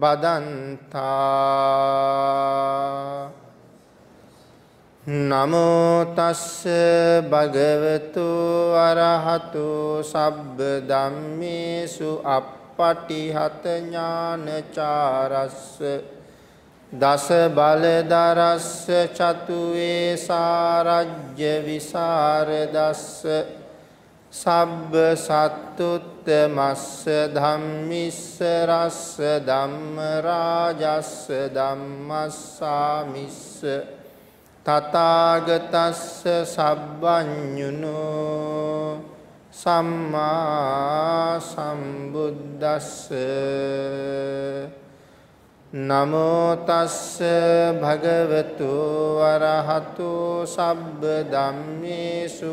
බදන්තා. නමෝ තස්ස භගවතු අරහතු සබ්බ ධම්මේසු අප්පටිහත ඥානචාරස්ස. දස බලදරස්ස චතුවේ සාරජ්‍ය විසරදස්ස. සබ්බ සත්තුත්තමස්ස ධම්මිස්ස රස්ස ධම්ම රාජස්ස ධම්මස්සාමිස්ස තථාගතස්ස සබ්බඤුනෝ සම්මා සම්බුද්දස්ස නමෝ තස්ස භගවතු වරහතු සබ්බ ධම්මේසු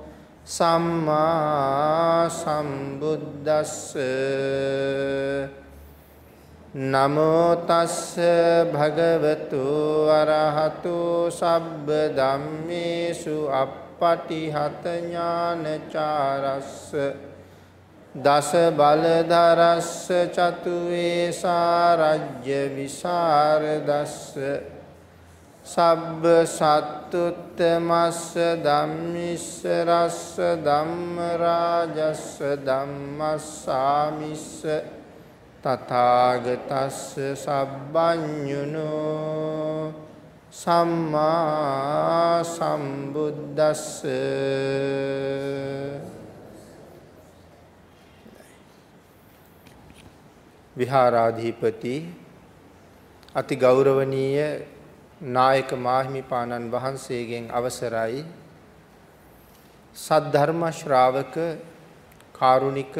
සම්මා සම්බුද්දස්ස. නමෝ තස්ස භගවතු අරහතු සබ්බ ධම්මේසු අප්පටිහත ඥානචාරස්ස. දස බලධරස්ස චතු වේසා රජ්‍ය විසරදස්ස. සබ්බ සත්තුත්තමස්ස ධම්මිස්ස රස්ස ධම්ම රාජස්ස ධම්මස්සාමිස්ස තථාගතස්ස සබ්බඤුනෝ සම්මා සම්බුද්දස්ස. විහාරාධිපති අති ගෞරවනීය නායක මාහිමිපාණන් වහන්සේගෙන් අවසරයි. සද්ධර්ම ශ්‍රාවක කාරුණික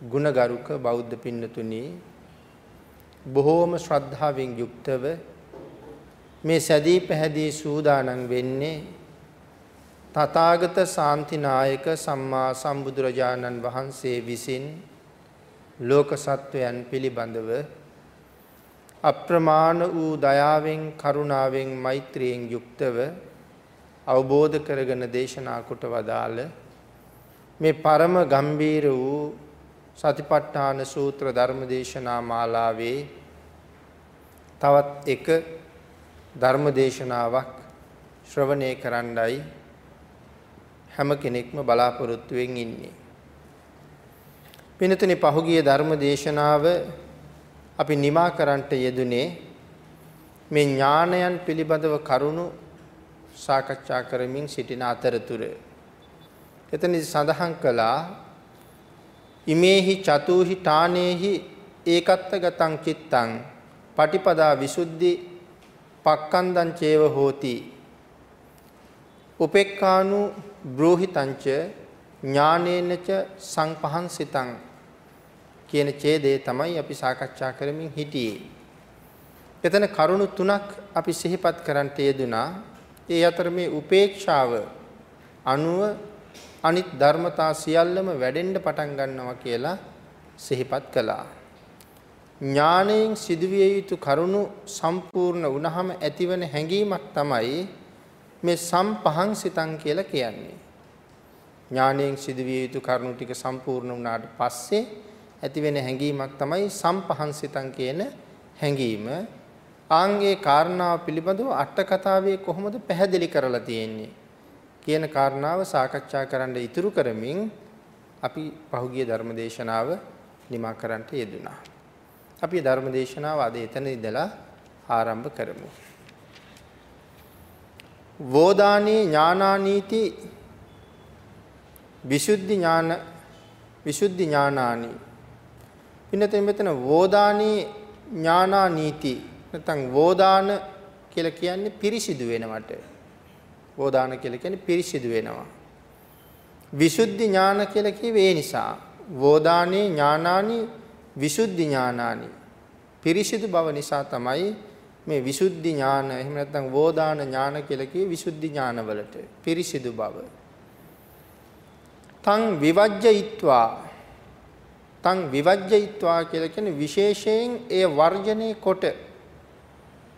ගුණගරුක බෞද්ධ පින්නතුනි බොහෝම ශ්‍රද්ධාවෙන් යුක්තව මේ සැදී පැහැදී සූදානම් වෙන්නේ තථාගත ශාන්තිනායක සම්මා සම්බුදුරජාණන් වහන්සේ විසින් ලෝක සත්වයන් පිළිබඳව අප්‍රමාණ වූ දයාවෙන් කරුණාවෙන් මෛත්‍රියෙන් යුක්තව අවබෝධ කරගෙන දේශනා කොට වදාළ මේ පරම ගම්බීර වූ සතිපට්ඨාන සූත්‍ර ධර්මදේශනා මාලාවේ තවත් එක ධර්මදේශනාවක් ශ්‍රවණය කරන්නයි හැම කෙනෙක්ම බලාපොරොත්තු වෙමින් ඉන්නේ. පින්තුනි පහුගිය ධර්මදේශනාව අපි නිමා කරන්නට යෙදුනේ මේ ඥානයන් පිළිබඳව කරුණු සාකච්ඡා කරමින් සිටින අතරතුර. එතනදි සඳහන් කළා ඉමේහි චතුහි ඨානේහි ඒකත්තගතං චිත්තං පටිපදා විසුද්ධි පක්කන්දං චේව හෝති. උපේක්ඛානු බ්‍රෝහිතංච ඥානේනච සංපහන්සිතං කියන ඡේදය තමයි අපි සාකච්ඡා කරමින් හිටියේ. එතන කරුණු තුනක් අපි සිහිපත් කරන්ට යෙදුනා. ඒ අතර මේ උපේක්ෂාව අනුව අනිත් ධර්මතා සියල්ලම වැඩෙන්න පටන් ගන්නවා කියලා සිහිපත් කළා. ඥාණයෙන් සිදුවිය යුතු කරුණු සම්පූර්ණ වුණහම ඇතිවන හැඟීමක් තමයි මේ සම්පහං සිතං කියලා කියන්නේ. ඥාණයෙන් සිදුවිය යුතු කරුණු ටික සම්පූර්ණ වුණාට පස්සේ ඇතිවෙන හැඟීමක් තමයි සම්පහං සිතං කියන හැඟීම. ආන්ගේ කාරණාව පිළිබඳව අට කතාවේ කොහොමද පැහැදිලි කරලා තියෙන්නේ කියන කාරණාව සාකච්ඡා කරන්න ඉතුරු කරමින් අපි පහුගිය ධර්මදේශනාව නිමා කරන්නට යෙදුණා. අපි ධර්මදේශනාව අද එතන ඉඳලා ආරම්භ කරමු. වෝදානී ඥානානීති විසුද්ධි ඥාන විසුද්ධි ඥානානි ඉන්නතෙන් මෙතන වෝදානී ඥානානීති නැත්නම් වෝදාන කියලා කියන්නේ පිරිසිදු වෙනවට. වෝදාන කියලා කියන්නේ පිරිසිදු වෙනවා. විසුද්ධි ඥාන කියලා කිව්වේ ඒ නිසා. වෝදානේ ඥානානි විසුද්ධි ඥානානි. පිරිසිදු බව නිසා තමයි මේ විසුද්ධි ඥාන එහෙම නැත්නම් වෝදාන ඥාන කියලා කියේ විසුද්ධි ඥානවලට පිරිසිදු බව. තං විවජ්ජයිත්වා තං විවජ්ජයිත්වා කියලා කියන්නේ විශේෂයෙන් ඒ වර්ජනේ කොට.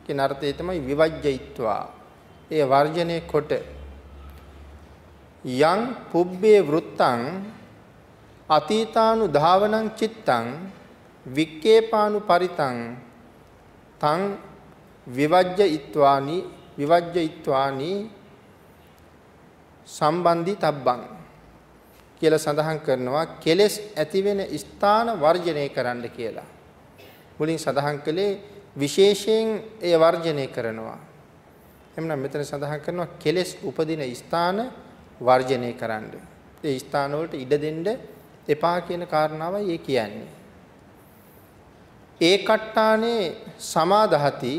කියන අර්ථය තමයි විවජ්ජයිත්වා. ඒ වර්ජනේ කොට. යං පුබ්බේ වෘත්තං අතීතානු ධාවනං චිත්තං වික්කේපානු පරිතං තං විවජ්ජ ඉත්වානි විවජ්ජ ඉත්වානි සම්බන්ධි තබ්බං. කියලා සඳහන් කරනවා කෙලෙස් ඇති වෙන ස්ථාන වර්ජනය කරන්න කියලා. මුලින් සඳහන් කළේ විශේෂයෙන් ඒ වර්ජනය කරනවා. එhmenan මෙතන සඳහන් කරනවා කෙලෙස් උපදින ස්ථාන වර්ජනය කරන්න. ඒ ස්ථාන වලට ඉඩ දෙන්න එපා කියන කාරණාවයි ඒ කියන්නේ. ඒ කට්ටානේ සමාදහති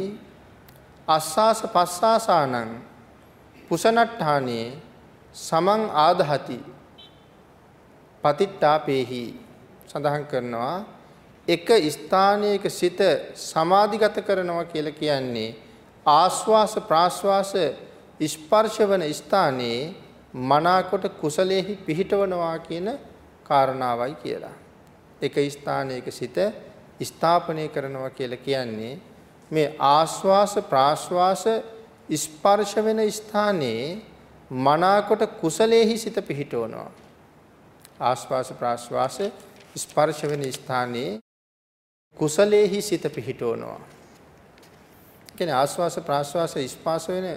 අස්සාස පස්සාසානං පුසනට්ඨානේ සමං ආදහති පතිට්ඨාපේහි සඳහන් කරනවා එක ස්ථානයක සිට සමාධිගත කරනවා කියලා කියන්නේ ආස්වාස ප්‍රාස්වාස ස්පර්ශ වන ස්ථානයේ මනාකොට කුසලයේහි පිහිටවනවා කියන කාරණාවයි කියලා. එක ස්ථානයක සිට ස්ථාපනය කරනවා කියලා කියන්නේ මේ ආස්වාස ප්‍රාස්වාස ස්පර්ශ වෙන ස්ථානයේ මනාකොට කුසලයේහි සිට පිහිටවනවා. ආස්වාස ප්‍රාස්වාස ස්පර්ශ වෙන ස්ථානයේ කුසලයේහි සිත පිහිටවනවා. කියන්නේ ආස්වාස ප්‍රාස්වාස ස්පර්ශ වෙන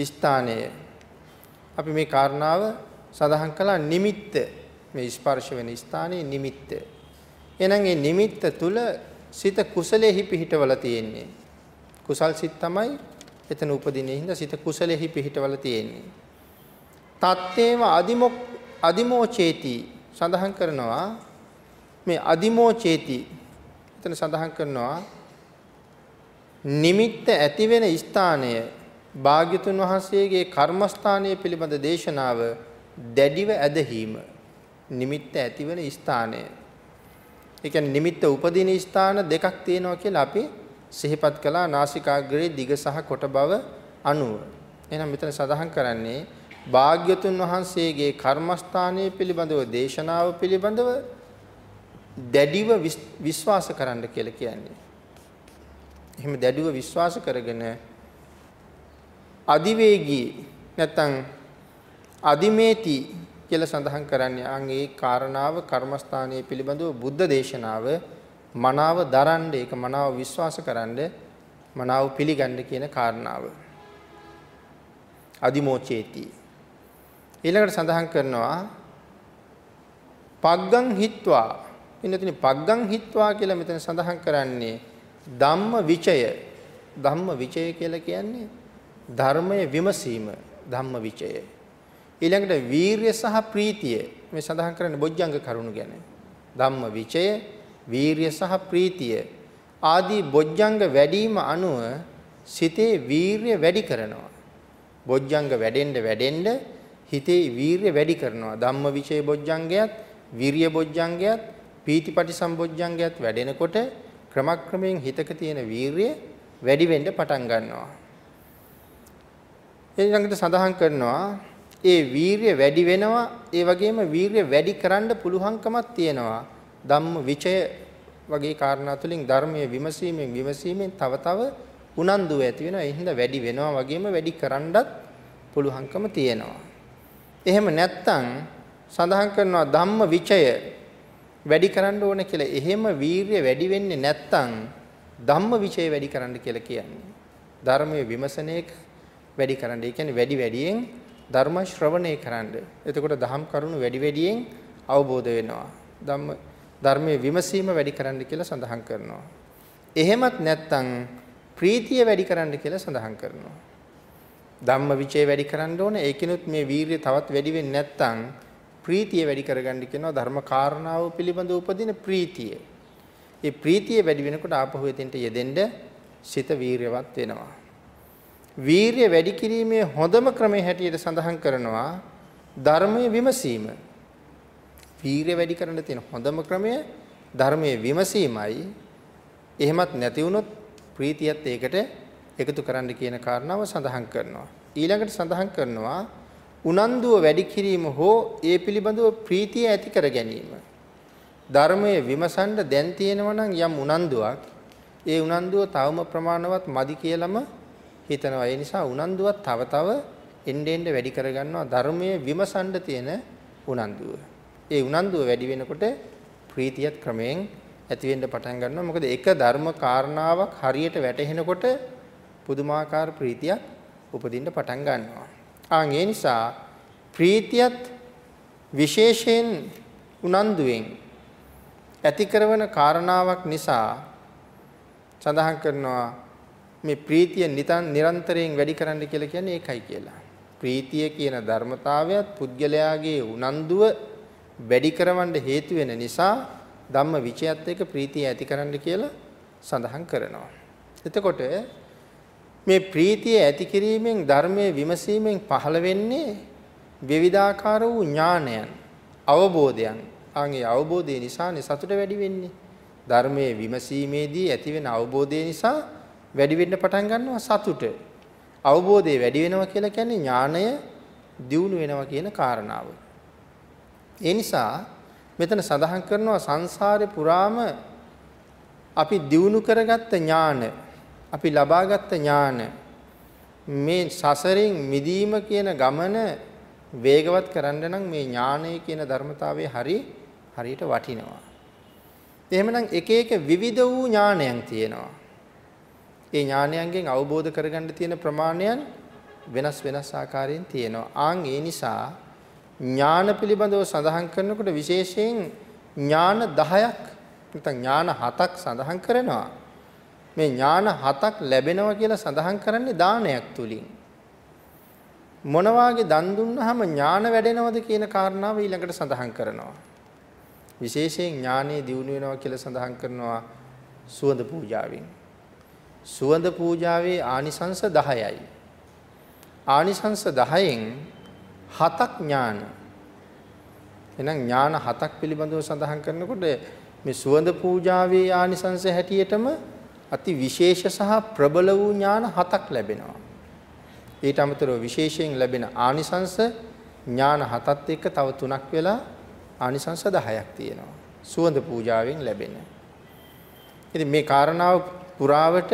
ස්ථානයේ අපි මේ කාරණාව සඳහන් කළා නිමිත්ත මේ ස්පර්ශ වෙන ස්ථානයේ නිමිත්ත. එහෙනම් මේ නිමිත්ත තුල සිත කුසලෙහි පිහිටවලා තියෙන්නේ. කුසල් සිත් තමයි එතන උපදින්නේ හින්දා සිත කුසලෙහි පිහිටවලා තියෙන්නේ. තත්තේව අදිමොක් අදිමෝචේති සඳහන් කරනවා මේ අදිමෝචේති එතන සඳහන් කරනවා නිමිත්ත ඇති වෙන ස්ථානය භාග්‍යතුන් වහන්සේගේ කර්මස්ථානය පිළිබඳ දේශනාව දැඩිව ඇදහිීම නිමිත්ත ඇති වෙන ස්ථානය. ඒ කියන්නේ නිමිත්ත උපදින ස්ථාන දෙකක් තියෙනවා කියලා අපි සිහිපත් කළා නාසිකාග්‍රේ දිග සහ කොට බව අනුව. එහෙනම් මෙතන සඳහන් කරන්නේ භාග්‍යතුන් වහන්සේගේ කර්මස්ථානයේ පිළිබඳව දේශනාව පිළිබඳව දැඩිව විශ්වාස කරන්න කියලා කියන්නේ. එහෙම දැඩිව විශ්වාස කරගෙන අදිවේගී නැත්තම් අදිමේති කියලා සඳහන් කරන්නේ අන් ඒ කාරණාව කර්මස්ථානයේ පිළිබඳව බුද්ධ දේශනාව මනාව දරන්න ඒක මනාව විශ්වාස කරන්න මනාව පිළිගන්න කියන කාරණාව. අදිමෝචේති ඊළඟට සඳහන් කරනවා පග්ගං හිත්වා. ඉන්නතින පග්ගං හිත්වා කියලා මෙතන සඳහන් කරන්නේ ධම්ම විචය. ධම්ම විචය කියලා කියන්නේ ධර්මයේ විමසීම ධම්ම විචය. ඊළඟට වීරිය සහ ප්‍රීතිය. මේ සඳහන් කරන්නේ බොජ්ජංග කරුණු ගැන. ධම්ම විචය වීරිය සහ ප්‍රීතිය. ආදී බොජ්ජංග වැඩිම අනුව සිතේ වීරිය වැඩි කරනවා. බොජ්ජංග වැඩෙන්න වැඩෙන්න හිතේ වීරිය වැඩි කරනවා. ධම්මවිචේ බොජ්ජංගයත්, විරිය බොජ්ජංගයත්, පීතිපටි සම්බොජ්ජංගයත් වැඩෙනකොට ක්‍රමක්‍රමයෙන් හිතක තියෙන වීරිය වැඩි වෙන්න පටන් ගන්නවා. ඊළඟට සඳහන් කරනවා ඒ වීරිය වැඩි වෙනවා ඒ වගේම වීරිය වැඩි කරන්න පුළුවන්කමක් තියෙනවා. ධම්ම විචය වගේ කාරණා තුලින් ධර්මයේ විමසීමෙන් විමසීමෙන් තව තව උනන්දුව ඇති වෙනවා. ඒ හින්දා වැඩි වෙනවා වගේම වැඩි කරන්නත් පුළුවන්කම තියෙනවා. එහෙම නැත්තම් සඳහන් කරනවා ධම්ම විචය වැඩි කරන්න ඕන කියලා. එහෙම වීරිය වැඩි වෙන්නේ නැත්තම් ධම්ම විචය වැඩි කරන්න කියලා කියන්නේ. ධර්මයේ විමසනයක වැඩි කරන්න. ඒ කියන්නේ වැඩි වැඩියෙන් ධර්ම ශ්‍රවණය කරන්න. එතකොට දහම් කරුණු වැඩි වැඩියෙන් අවබෝධ වෙනවා. ධම්ම ධර්මයේ විමසීම වැඩි කරන්න කියලා සඳහන් කරනවා. එහෙමත් නැත්තම් ප්‍රීතිය වැඩි කරන්න කියලා සඳහන් කරනවා. ධම්ම විචය වැඩි කරන්න ඕන. ඒකිනුත් මේ වීරිය තවත් වැඩි වෙන්නේ නැත්නම් ප්‍රීතිය වැඩි කරගන්න කියනවා ධර්ම කාරණාව පිළිබඳව උපදින ප්‍රීතිය. ඒ ප්‍රීතිය වැඩි වෙනකොට ආපහු එතෙන්ට යෙදෙන්න සිත වීරියවත් වෙනවා. වීරිය වැඩි කිරීමේ හොඳම ක්‍රමය හැටියට සඳහන් කරනවා ධර්මයේ විමසීම. වීරිය වැඩි කරන්න තියෙන හොඳම ක්‍රමය ධර්මයේ විමසීමයි. එහෙමත් නැති වුණොත් ප්‍රීතියත් ඒකට එකතු කරන්න කියන කාරණාව සඳහන් කරනවා. ඊළඟට සඳහන් කරනවා උනන්දුව වැඩි කිරීම හෝ ඒ පිළිබඳව ප්‍රීතිය ඇති කර ගැනීම. ධර්මයේ විමසන්න දැන් තියෙනවා නම් යම් උනන්දුවක් ඒ උනන්දුව තවම ප්‍රමාණවත් මදි කියලාම හිතනවා. ඒ නිසා උනන්දුවත් තව තව එන්න එන්න වැඩි කරගන්නවා ධර්මයේ විමසන්න තියෙන උනන්දුව. ඒ උනන්දුව වැඩි වෙනකොට ප්‍රීතියත් ක්‍රමයෙන් ඇති වෙන්න පටන් ගන්නවා. මොකද එක ධර්ම කාරණාවක් හරියට වැටහෙනකොට පුදුමාකාර ප්‍රීතියක් උපදින්න පටන් ගන්නවා. ආන් ඒ නිසා ප්‍රීතියත් විශේෂයෙන් උනන්දුවෙන් ඇති කරන කාරණාවක් නිසා සඳහන් කරනවා මේ ප්‍රීතිය නිතන් නිරන්තරයෙන් වැඩි කරන්න කියලා කියන්නේ ඒකයි කියලා. ප්‍රීතිය කියන ධර්මතාවයත් පුද්ගලයාගේ උනන්දුව වැඩි කරවන්න හේතු වෙන නිසා ධම්ම විචයත් එක්ක ප්‍රීතිය ඇති කරන්න කියලා සඳහන් කරනවා. එතකොට මේ ප්‍රීතිය ඇති කිරීමෙන් ධර්මයේ විමසීමෙන් පහළ වෙන්නේ විවිධාකාර වූ ඥානයන් අවබෝධයන්. ආන්ගේ අවබෝධය නිසානේ සතුට වැඩි වෙන්නේ. ධර්මයේ විමසීමේදී ඇතිවෙන අවබෝධය නිසා වැඩි වෙන්න පටන් ගන්නවා සතුට. අවබෝධය වැඩි වෙනවා කියලා කියන්නේ ඥානය දියුණු වෙනවා කියන කාරණාව. ඒ නිසා මෙතන සඳහන් කරනවා සංසාරේ පුරාම අපි දියුණු කරගත්ත ඥාන අපි ලබාගත් ඥාන මේ සසරින් මිදීම කියන ගමන වේගවත් කරන්න නම් මේ ඥානය කියන ධර්මතාවය හරි හරියට වටිනවා. එහෙමනම් එක එක විවිධ වූ ඥානයන් තියෙනවා. ඒ ඥානයන්ගෙන් අවබෝධ කරගන්න තියෙන ප්‍රමාණයන් වෙනස් වෙනස් ආකාරයෙන් තියෙනවා. ආන් ඒ නිසා ඥාන පිළිබඳව සඳහන් කරනකොට විශේෂයෙන් ඥාන 10ක් නැත්නම් ඥාන 7ක් සඳහන් කරනවා. මේ ඥාන හතක් ලැබෙනවා කියලා සඳහන් කරන්නේ දානයක් තුලින්. මොන වාගේ දන් දුන්නාම ඥාන වැඩෙනවද කියන කාරණාව ඊළඟට සඳහන් කරනවා. විශේෂයෙන් ඥානෙ දියුණු වෙනවා කියලා සඳහන් කරනවා සුවඳ පූජාවෙන්. සුවඳ පූජාවේ ආනිසංස 10යි. ආනිසංස 10න් හතක් ඥාන. එහෙනම් ඥාන හතක් පිළිබඳව සඳහන් කරනකොට මේ සුවඳ පූජාවේ ආනිසංස හැටියටම අති විශේෂ සහ ප්‍රබල වූ ඥාන හතක් ලැබෙනවා. ඊට අමතරව විශේෂයෙන් ලැබෙන ආනිසංස ඥාන හතත් එක්ක තව තුනක් වෙලා ආනිසංස 10ක් තියෙනවා. සුවඳ පූජාවෙන් ලැබෙන. ඉතින් මේ කාරණාව පුරාවට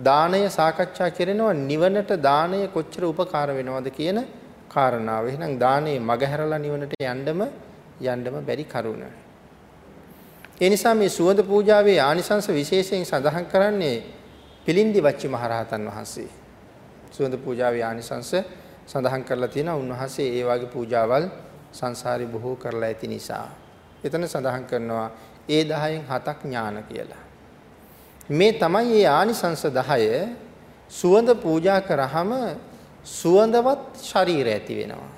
දානය සාකච්ඡා කරනවා නිවනට දානය කොච්චර උපකාර වෙනවද කියන කාරණාව. එහෙනම් දානේ මගහැරලා නිවනට යන්නම යන්නම බැරි කරුණ. ඒ නිසා මේ සුවඳ පූජාවේ ආනිසංස විශේෂයෙන් සඳහන් කරන්නේ පිලින්දි වච්චි මහරහතන් වහන්සේ. සුවඳ පූජාවේ ආනිසංස සඳහන් කරලා තියෙනවා උන්වහන්සේ ඒ වගේ පූජාවල් සංසාරේ බොහෝ කරලා ඇති නිසා. එතන සඳහන් කරනවා ඒ 10න් 7ක් ඥාන කියලා. මේ තමයි මේ ආනිසංස 10 සුවඳ පූජා කරාම සුවඳවත් ශරීරය ඇති වෙනවා.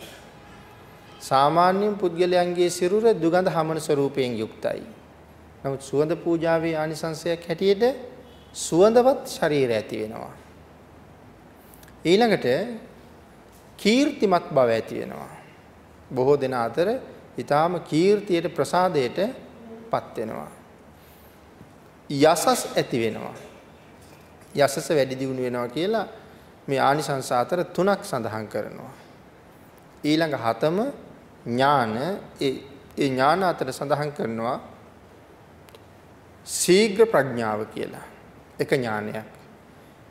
සාමාන්‍යයෙන් පුද්ගලයන්ගේ සිරුර දුගඳ හමන ස්වරූපයෙන් යුක්තයි. නමුත් සුවඳ පූජාවේ ආනිසංශයක් හැටියට සුවඳවත් ශරීරය ඇති වෙනවා. ඊළඟට කීර්තිමත් බව ඇති වෙනවා. බොහෝ දෙනා අතර ඊටාම කීර්තියට ප්‍රසාදයට පත් වෙනවා. යසස් ඇති වෙනවා. යසස වැඩි දියුණු වෙනවා කියලා මේ ආනිසංස අතර තුනක් සඳහන් කරනවා. ඊළඟ හතම ඥාන ඒ ඥාන අතර සඳහන් කරනවා ශීඝ්‍ර ප්‍රඥාව කියලා එක ඥානයක්.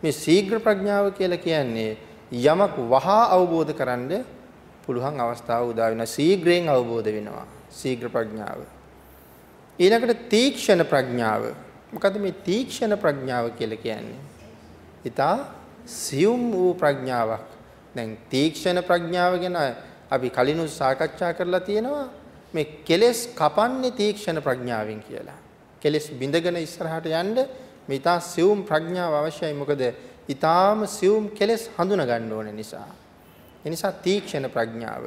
මේ ශීඝ්‍ර ප්‍රඥාව කියලා කියන්නේ යමක් වහා අවබෝධ කරන්න පුළුවන් අවස්ථාව උදා වෙනවා. ශීඝ්‍රයෙන් අවබෝධ වෙනවා. ශීඝ්‍ර ප්‍රඥාව. ඊළඟට තීක්ෂණ ප්‍රඥාව. මොකද මේ තීක්ෂණ ප්‍රඥාව කියලා කියන්නේ? ඊටා සියුම් වූ ප්‍රඥාවක්. දැන් තීක්ෂණ ප්‍රඥාව ගැන අපි කලිනුත් සාකච්ඡා කරලා තියෙනවා. මේ කෙලෙස් කපන්නේ තීක්ෂණ ප්‍රඥාවෙන් කියලා. කෙලෙස් බිඳගෙන ඉස්සරහට යන්න මේ ඊටා සියුම් ප්‍රඥාව අවශ්‍යයි. මොකද ඊටාම සියුම් කෙලෙස් හඳුනා ගන්න ඕන නිසා. ඒ නිසා තීක්ෂණ ප්‍රඥාව.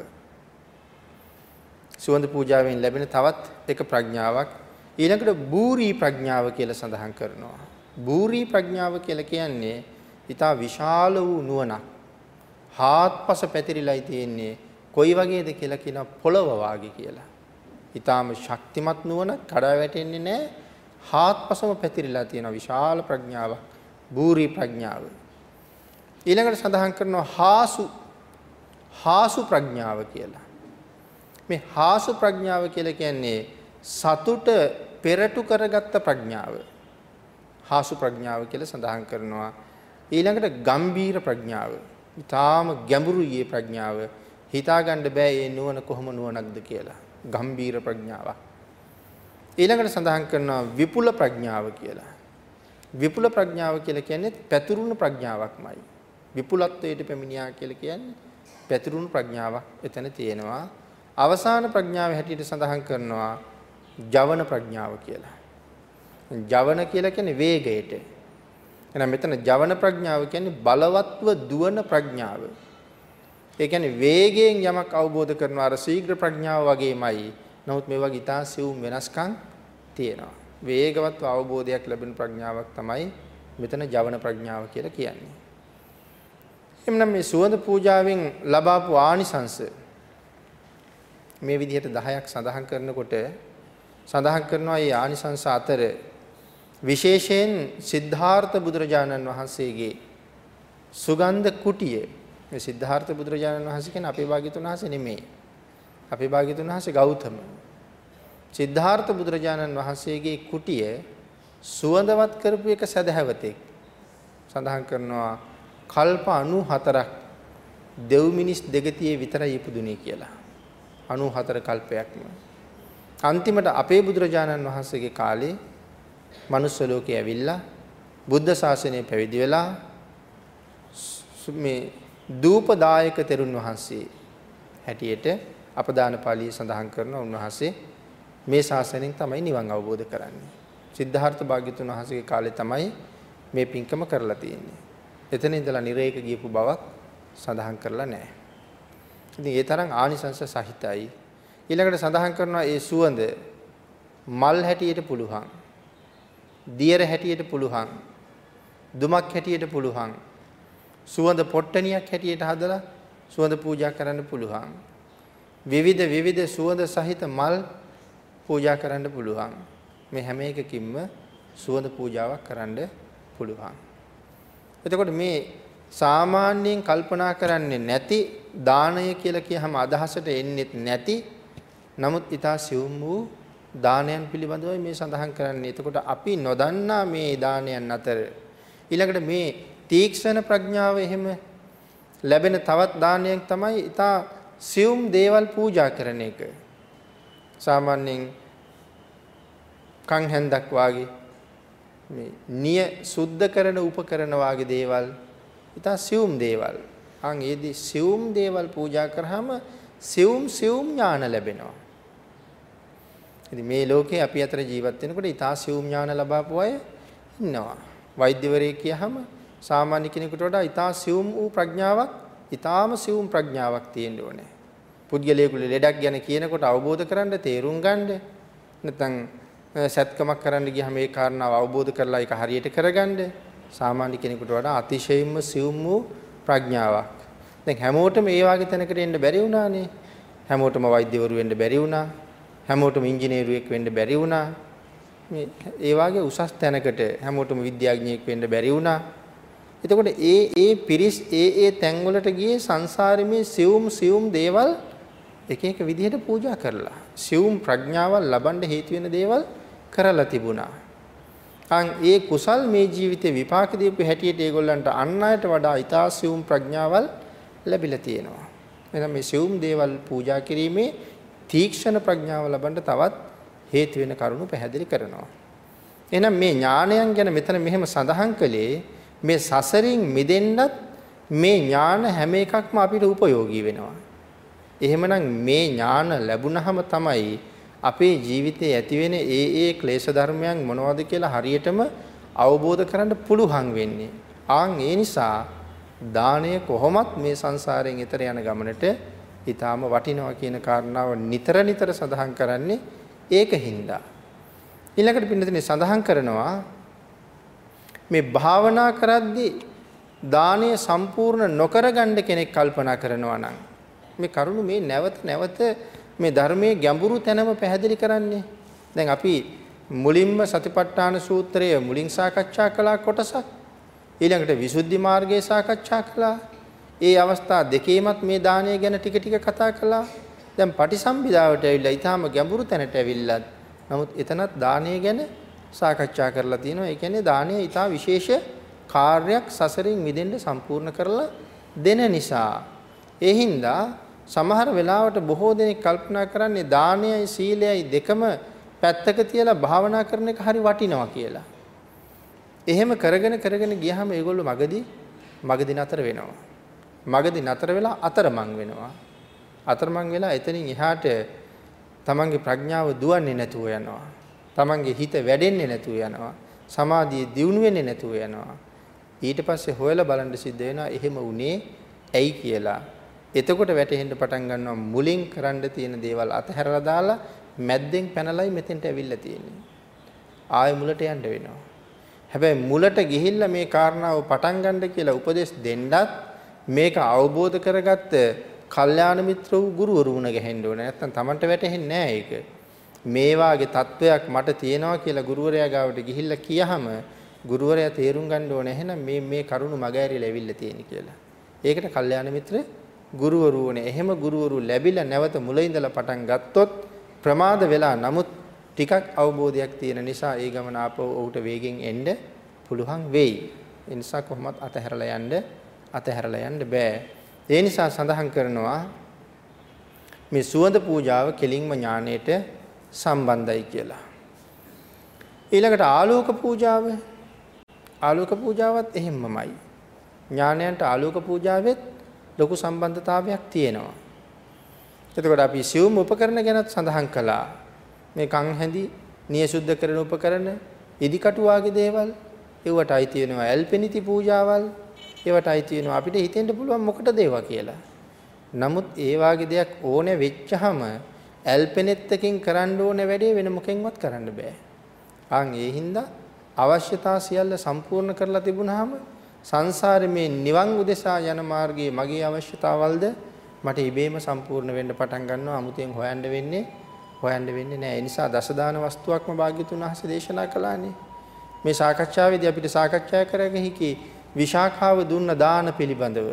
සුවඳ පූජාවෙන් ලැබෙන තවත් එක ප්‍රඥාවක් ඊළඟට බූරි ප්‍රඥාව කියලා සඳහන් කරනවා. බූරි ප්‍රඥාව කියලා කියන්නේ ඊටා විශාල වූ නුවණක්. හාත්පස පැතිරිලායි තියෙන්නේ කොයි වගේද කියලා කියන පොළව වාගේ කියලා. ඊටාම ශක්තිමත් නුවණ කඩා වැටෙන්නේ නැහැ. හාත්පසම පැතිරිලා තියෙන විශාල ප්‍රඥාවක් බූරි ප්‍රඥාව. ඊළඟට සඳහන් කරනවා හාසු හාසු ප්‍රඥාව කියලා. මේ හාසු ප්‍රඥාව කියලා කියන්නේ සතුට පෙරටු කරගත්ත ප්‍රඥාව. හාසු ප්‍රඥාව කියලා සඳහන් කරනවා. ඊළඟට ගම්බීර ප්‍රඥාව. ඊටාම ගැඹුරුයි ප්‍රඥාව. හිතාගන්න බෑ මේ නුවණ කොහොම නුවණක්ද කියලා. ගම්බීර ප්‍රඥාවක්. ඊළඟට සඳහන් කරනවා විපුල ප්‍රඥාව කියලා. විපුල ප්‍රඥාව කියලා කියන්නේ පැතුරුණු ප්‍රඥාවක්මයි. විපුලත්වයට පැමිණියා කියලා කියන්නේ පැතුරුණු ප්‍රඥාවක් එතන තියෙනවා. අවසාන ප්‍රඥාව හැටියට සඳහන් කරනවා ජවන ප්‍රඥාව කියලා. ජවන කියලා කියන්නේ වේගයට. එහෙනම් මෙතන ජවන ප්‍රඥාව කියන්නේ බලවත්ව දුවන ප්‍රඥාව. ඒ කියන්නේ වේගයෙන් යමක් අවබෝධ කරනවා අර ශීඝ්‍ර ප්‍රඥාව වගේමයි. නමුත් මේ වගේ ඊටා සිවුම් වෙනස්කම් තියෙනවා. වේගවත් අවබෝධයක් ලැබෙන ප්‍රඥාවක් තමයි මෙතන ජවන ප්‍රඥාව කියලා කියන්නේ. එම්නම් මේ සුවඳ පූජාවෙන් ලබාපු ආනිසංස මේ විදිහට 10ක් සඳහන් කරනකොට සඳහන් කරනවා මේ ආනිසංස අතර විශේෂයෙන් සිද්ධාර්ථ බුදුරජාණන් වහන්සේගේ සුගන්ධ කුටිය මේ සිද්ධාර්ථ බුදුරජාණන් වහන්සේ කියන්නේ අපේ භාග්‍යතුන් වහන්සේ නෙමෙයි. අපේ භාග්‍යතුන් වහන්සේ ගෞතම. සිද්ධාර්ථ බුදුරජාණන් වහන්සේගේ කුටිය සුවඳවත් කරපු එක සදහැවතෙක්. සඳහන් කරනවා කල්ප 94ක් දෙව් මිනිස් දෙගතියේ විතරයි ඉපදුනේ කියලා. 94 කල්පයක්ම. අන්තිමට අපේ බුදුරජාණන් වහන්සේගේ කාලේ මනුස්ස ලෝකේ ඇවිල්ලා බුද්ධ ශාසනය පැවිදි වෙලා මේ දූපදායක තෙරුන් වහන්සේ හැටියට අපදාන පාළිය සඳහන් කරන උන්වහන්සේ මේ ශාසනයෙන් තමයි නිවන් අවබෝධ කරන්නේ. සිද්ධාර්ථ භාග්‍යතුන් වහන්සේගේ කාලේ තමයි මේ පින්කම කරලා තියෙන්නේ. එතන ඉඳලා නිරේක ගියපු බවක් සඳහන් කරලා නැහැ. ඉතින් ඒ තරම් ආනිසංස සහිතයි. ඊළඟට සඳහන් කරනවා ඒ සුවඳ මල් හැටියට පුළුවන්. දියර හැටියට පුළුවන්. දුමක් හැටියට පුළුවන්. සුවඳ පොට්ටනියක් හැටියට හදලා සුවඳ පූජා කරන්න පුළුවන්. විවිධ විවිධ සුවඳ සහිත මල් පූජා කරන්න පුළුවන්. මේ හැම එකකින්ම සුවඳ පූජාවක් කරන්න පුළුවන්. එතකොට මේ සාමාන්‍යයෙන් කල්පනා කරන්නේ නැති දානය කියලා කියහම අදහසට එන්නේ නැති නමුත් ඊට සිවුම් වූ දානයන් පිළිබඳවයි මේ සඳහන් කරන්නේ. එතකොට අපි නොදන්නා මේ දානයන් අතර ඊළඟට මේ තීක්ෂණ ප්‍රඥාව එහෙම ලැබෙන තවත් දානයක් තමයි ඊට සියුම් දේවල් පූජා කරන එක. සාමාන්‍යයෙන් කන් හැන්දක් වාගේ මේ නිය සුද්ධ කරන උපකරණ වාගේ දේවල් ඉතා සියුම් දේවල්. අන් ඒදී සියුම් දේවල් පූජා කරාම සියුම් සියුම් ඥාන ලැබෙනවා. ඉතින් මේ ලෝකේ අපි අතර ජීවත් වෙනකොට ඉතා සියුම් ඥාන ලබාපු අය ඉන්නවා. වෛද්‍යවරයෙක් කියහම සාමාන්‍ය කෙනෙකුට වඩා ඉතා සියුම් වූ ප්‍රඥාවක්, ඉතාම සියුම් ප්‍රඥාවක් තියෙන්න ඕනේ. පුද්ගලයෙකුගේ ලෙඩක් ගැන කියනකොට අවබෝධ කරගන්න, තේරුම් ගන්න, නැත්නම් සත්කමක් කරන්න ගියහම ඒ කාරණාව අවබෝධ කරලා ඒක හරියට කරගන්න සාමාන්‍ය කෙනෙකුට වඩා අතිශයින්ම සියුම් වූ ප්‍රඥාවක්. දැන් හැමෝටම ඒ වගේ තැනකට එන්න බැරි වුණානේ. හැමෝටම වෛද්‍යවරු වෙන්න බැරි වුණා. හැමෝටම ඉංජිනේරුවෙක් වෙන්න බැරි වුණා. මේ ඒ වගේ උසස් තැනකට හැමෝටම විද්‍යාඥයෙක් වෙන්න බැරි වුණා. එතකොට ඒ ඒ පිරිස් ඒ ඒ තැන්වලට ගියේ සංසාරේ සියුම් සියුම් දේවල් එක එක විදිහට පූජා කරලා සියුම් ප්‍රඥාවල් ලබන්න හේතු වෙන දේවල් කරලා තිබුණා. අන් ඒ කුසල් මේ ජීවිතේ විපාක දීපු හැටියට ඒගොල්ලන්ට අන් අයට වඩා ඊතා සියුම් ප්‍රඥාවල් ලැබිලා තියෙනවා. එහෙනම් මේ සියුම් දේවල් පූජා කිරීමේ තීක්ෂණ ප්‍රඥාව ලබන්න තවත් හේතු වෙන කරුණු පැහැදිලි කරනවා. එහෙනම් මේ ඥානයන් ගැන මෙතන මෙහෙම සඳහන් කළේ මේ සසරින් මිදෙන්නත් මේ ඥාන හැම එකක්ම අපිට උපයෝගී වෙනවා. එහෙමනම් මේ ඥාන ලැබුණහම තමයි අපේ ජීවිතයේ ඇතිවෙන ඒ ඒ ක්ලේශ ධර්මයන් මොනවද කියලා හරියටම අවබෝධ කරගන්න පුළුවන් වෙන්නේ. ආන් ඒ නිසා දාණය කොහොමත් මේ සංසාරයෙන් එතර යන ගමනට ඊටාම වටිනවා කියන කාරණාව නිතර නිතර සඳහන් කරන්නේ ඒකින්ද. ඊළඟට පින්නතනේ සඳහන් කරනවා මේ භාවනා කරද්දී දාණය සම්පූර්ණ නොකර ගන්න කෙනෙක් කල්පනා කරනවා නම් මේ කරුණ මේ නැවත නැවත මේ ධර්මයේ ගැඹුරු තැනම පැහැදිලි කරන්නේ. දැන් අපි මුලින්ම සතිපට්ඨාන සූත්‍රය මුලින් සාකච්ඡා කළා කොටසක්. ඊළඟට විසුද්ධි මාර්ගය සාකච්ඡා කළා. ඒ අවස්ථා දෙකේමත් මේ දානය ගැන ටික ටික කතා කළා. දැන් පටිසම්භිදාවට ඇවිල්ලා ඊටාම ගැඹුරු තැනට ඇවිල්ලා නමුත් එතනත් දානය ගැන සාකච්ඡා කරලා තියෙනවා. ඒ කියන්නේ දානය ඊටා විශේෂ කාර්යයක් සසරින් මිදෙන්න සම්පූර්ණ කරලා දෙන නිසා. ඒ හින්දා සමහර වෙලාවට බොහෝ දෙනෙක් කල්පනා කරන්නේ දානයයි සීලයයි දෙකම පැත්තක තියලා භාවනා කරන එක හරි වටිනවා කියලා. එහෙම කරගෙන කරගෙන ගියාම ඒගොල්ලෝ මගදී මගදී නතර වෙනවා. මගදී නතර වෙලා අතරමං වෙනවා. අතරමං වෙලා එතනින් එහාට තමන්ගේ ප්‍රඥාව දුවන්නේ නැතුව යනවා. තමන්ගේ හිත වැඩෙන්නේ නැතුව යනවා. සමාධිය දියුණු වෙන්නේ නැතුව යනවා. ඊට පස්සේ හොයලා බලන්න සිද්ධ වෙනවා එහෙම වුණේ ඇයි කියලා. එතකොට වැටහෙන්න පටන් ගන්නවා මුලින් කරන්න තියෙන දේවල් අතහැරලා දාලා මැද්දෙන් පැනලයි මෙතෙන්ට ඇවිල්ලා තියෙන්නේ. ආයෙ මුලට යන්න වෙනවා. හැබැයි මුලට ගිහිල්ලා මේ කාරණාව පටන් ගන්න කියලා උපදෙස් දෙන්නත් මේක අවබෝධ කරගත්ත කල්යාණ මිත්‍ර වූ ගුරුවරු වුණ ගැහෙන්න ඕනේ. නැත්තම් Tamanට වැටහෙන්නේ නැහැ ඒක. මේ වාගේ තත්වයක් මට තියෙනවා කියලා ගුරුවරයා ගාවට ගිහිල්ලා කියහම ගුරුවරයා තේරුම් ගන්න ඕනේ එහෙනම් මේ මේ කරුණු මගහැරිලා ඇවිල්ලා තියෙන කියලා. ඒකට කල්යාණ මිත්‍ර ගුරුවරු වුණේ. එහෙම ගුරුවරු ලැබිලා නැවත මුල ඉඳලා පටන් ගත්තොත් ප්‍රමාද වෙලා නමුත් ටිකක් අවබෝධයක් තියෙන නිසා ඒ ගමන ආපහු ඔහුට වේගෙන් එන්න පුළුවන් වෙයි. ඒ නිසා කොහොමත් අතහැරලා යන්න අතහැරලා යන්න බෑ. ඒ නිසා සඳහන් කරනවා මේ සුවඳ පූජාව කෙලින්ම ඥාණයට සම්බන්ධයි කියලා. ඊළඟට ආලෝක පූජාව ආලෝක පූජාවත් එහෙම්මමයි. ඥානයන්ට ආලෝක පූජාවෙත් ලොකු සම්බන්ධතාවයක් තියෙනවා. එතකොට අපි සියුම් උපකරණ ගැනත් සඳහන් කළා. මේ කන් හැඳි නියසුද්ධ කරන උපකරණ, ඉදිකටු වාගේ දේවල්, ඒවට අයිති වෙනවා ඇල්පෙනිති පූජාවල්, ඒවට අයිති වෙනවා අපිට හිතෙන්න පුළුවන් මොකටද ඒවා කියලා. නමුත් ඒ වාගේ දෙයක් ඕනේ වෙච්චහම ඇල්පෙනෙත්තකින් කරන්න ඕනේ වැඩේ වෙන මොකෙන්වත් කරන්න බෑ. ආන් ඒ හින්දා අවශ්‍යතා සියල්ල සම්පූර්ණ කරලා තිබුණාම සංසාරේ මේ නිවන් උදෙසා යන මාර්ගයේ මගේ අවශ්‍යතාවල්ද මට ඉබේම සම්පූර්ණ වෙන්න පටන් ගන්නවා අමුතෙන් හොයන්න වෙන්නේ හොයන්න වෙන්නේ නැහැ. ඒ නිසා දසදාන වස්තුවක්ම භාග්‍යතුන් වහන්සේ දේශනා කළානේ. මේ සාකච්ඡාවේදී අපිට සාකච්ඡා කරගහිකි විශාඛාව දුන්න දාන පිළිබඳව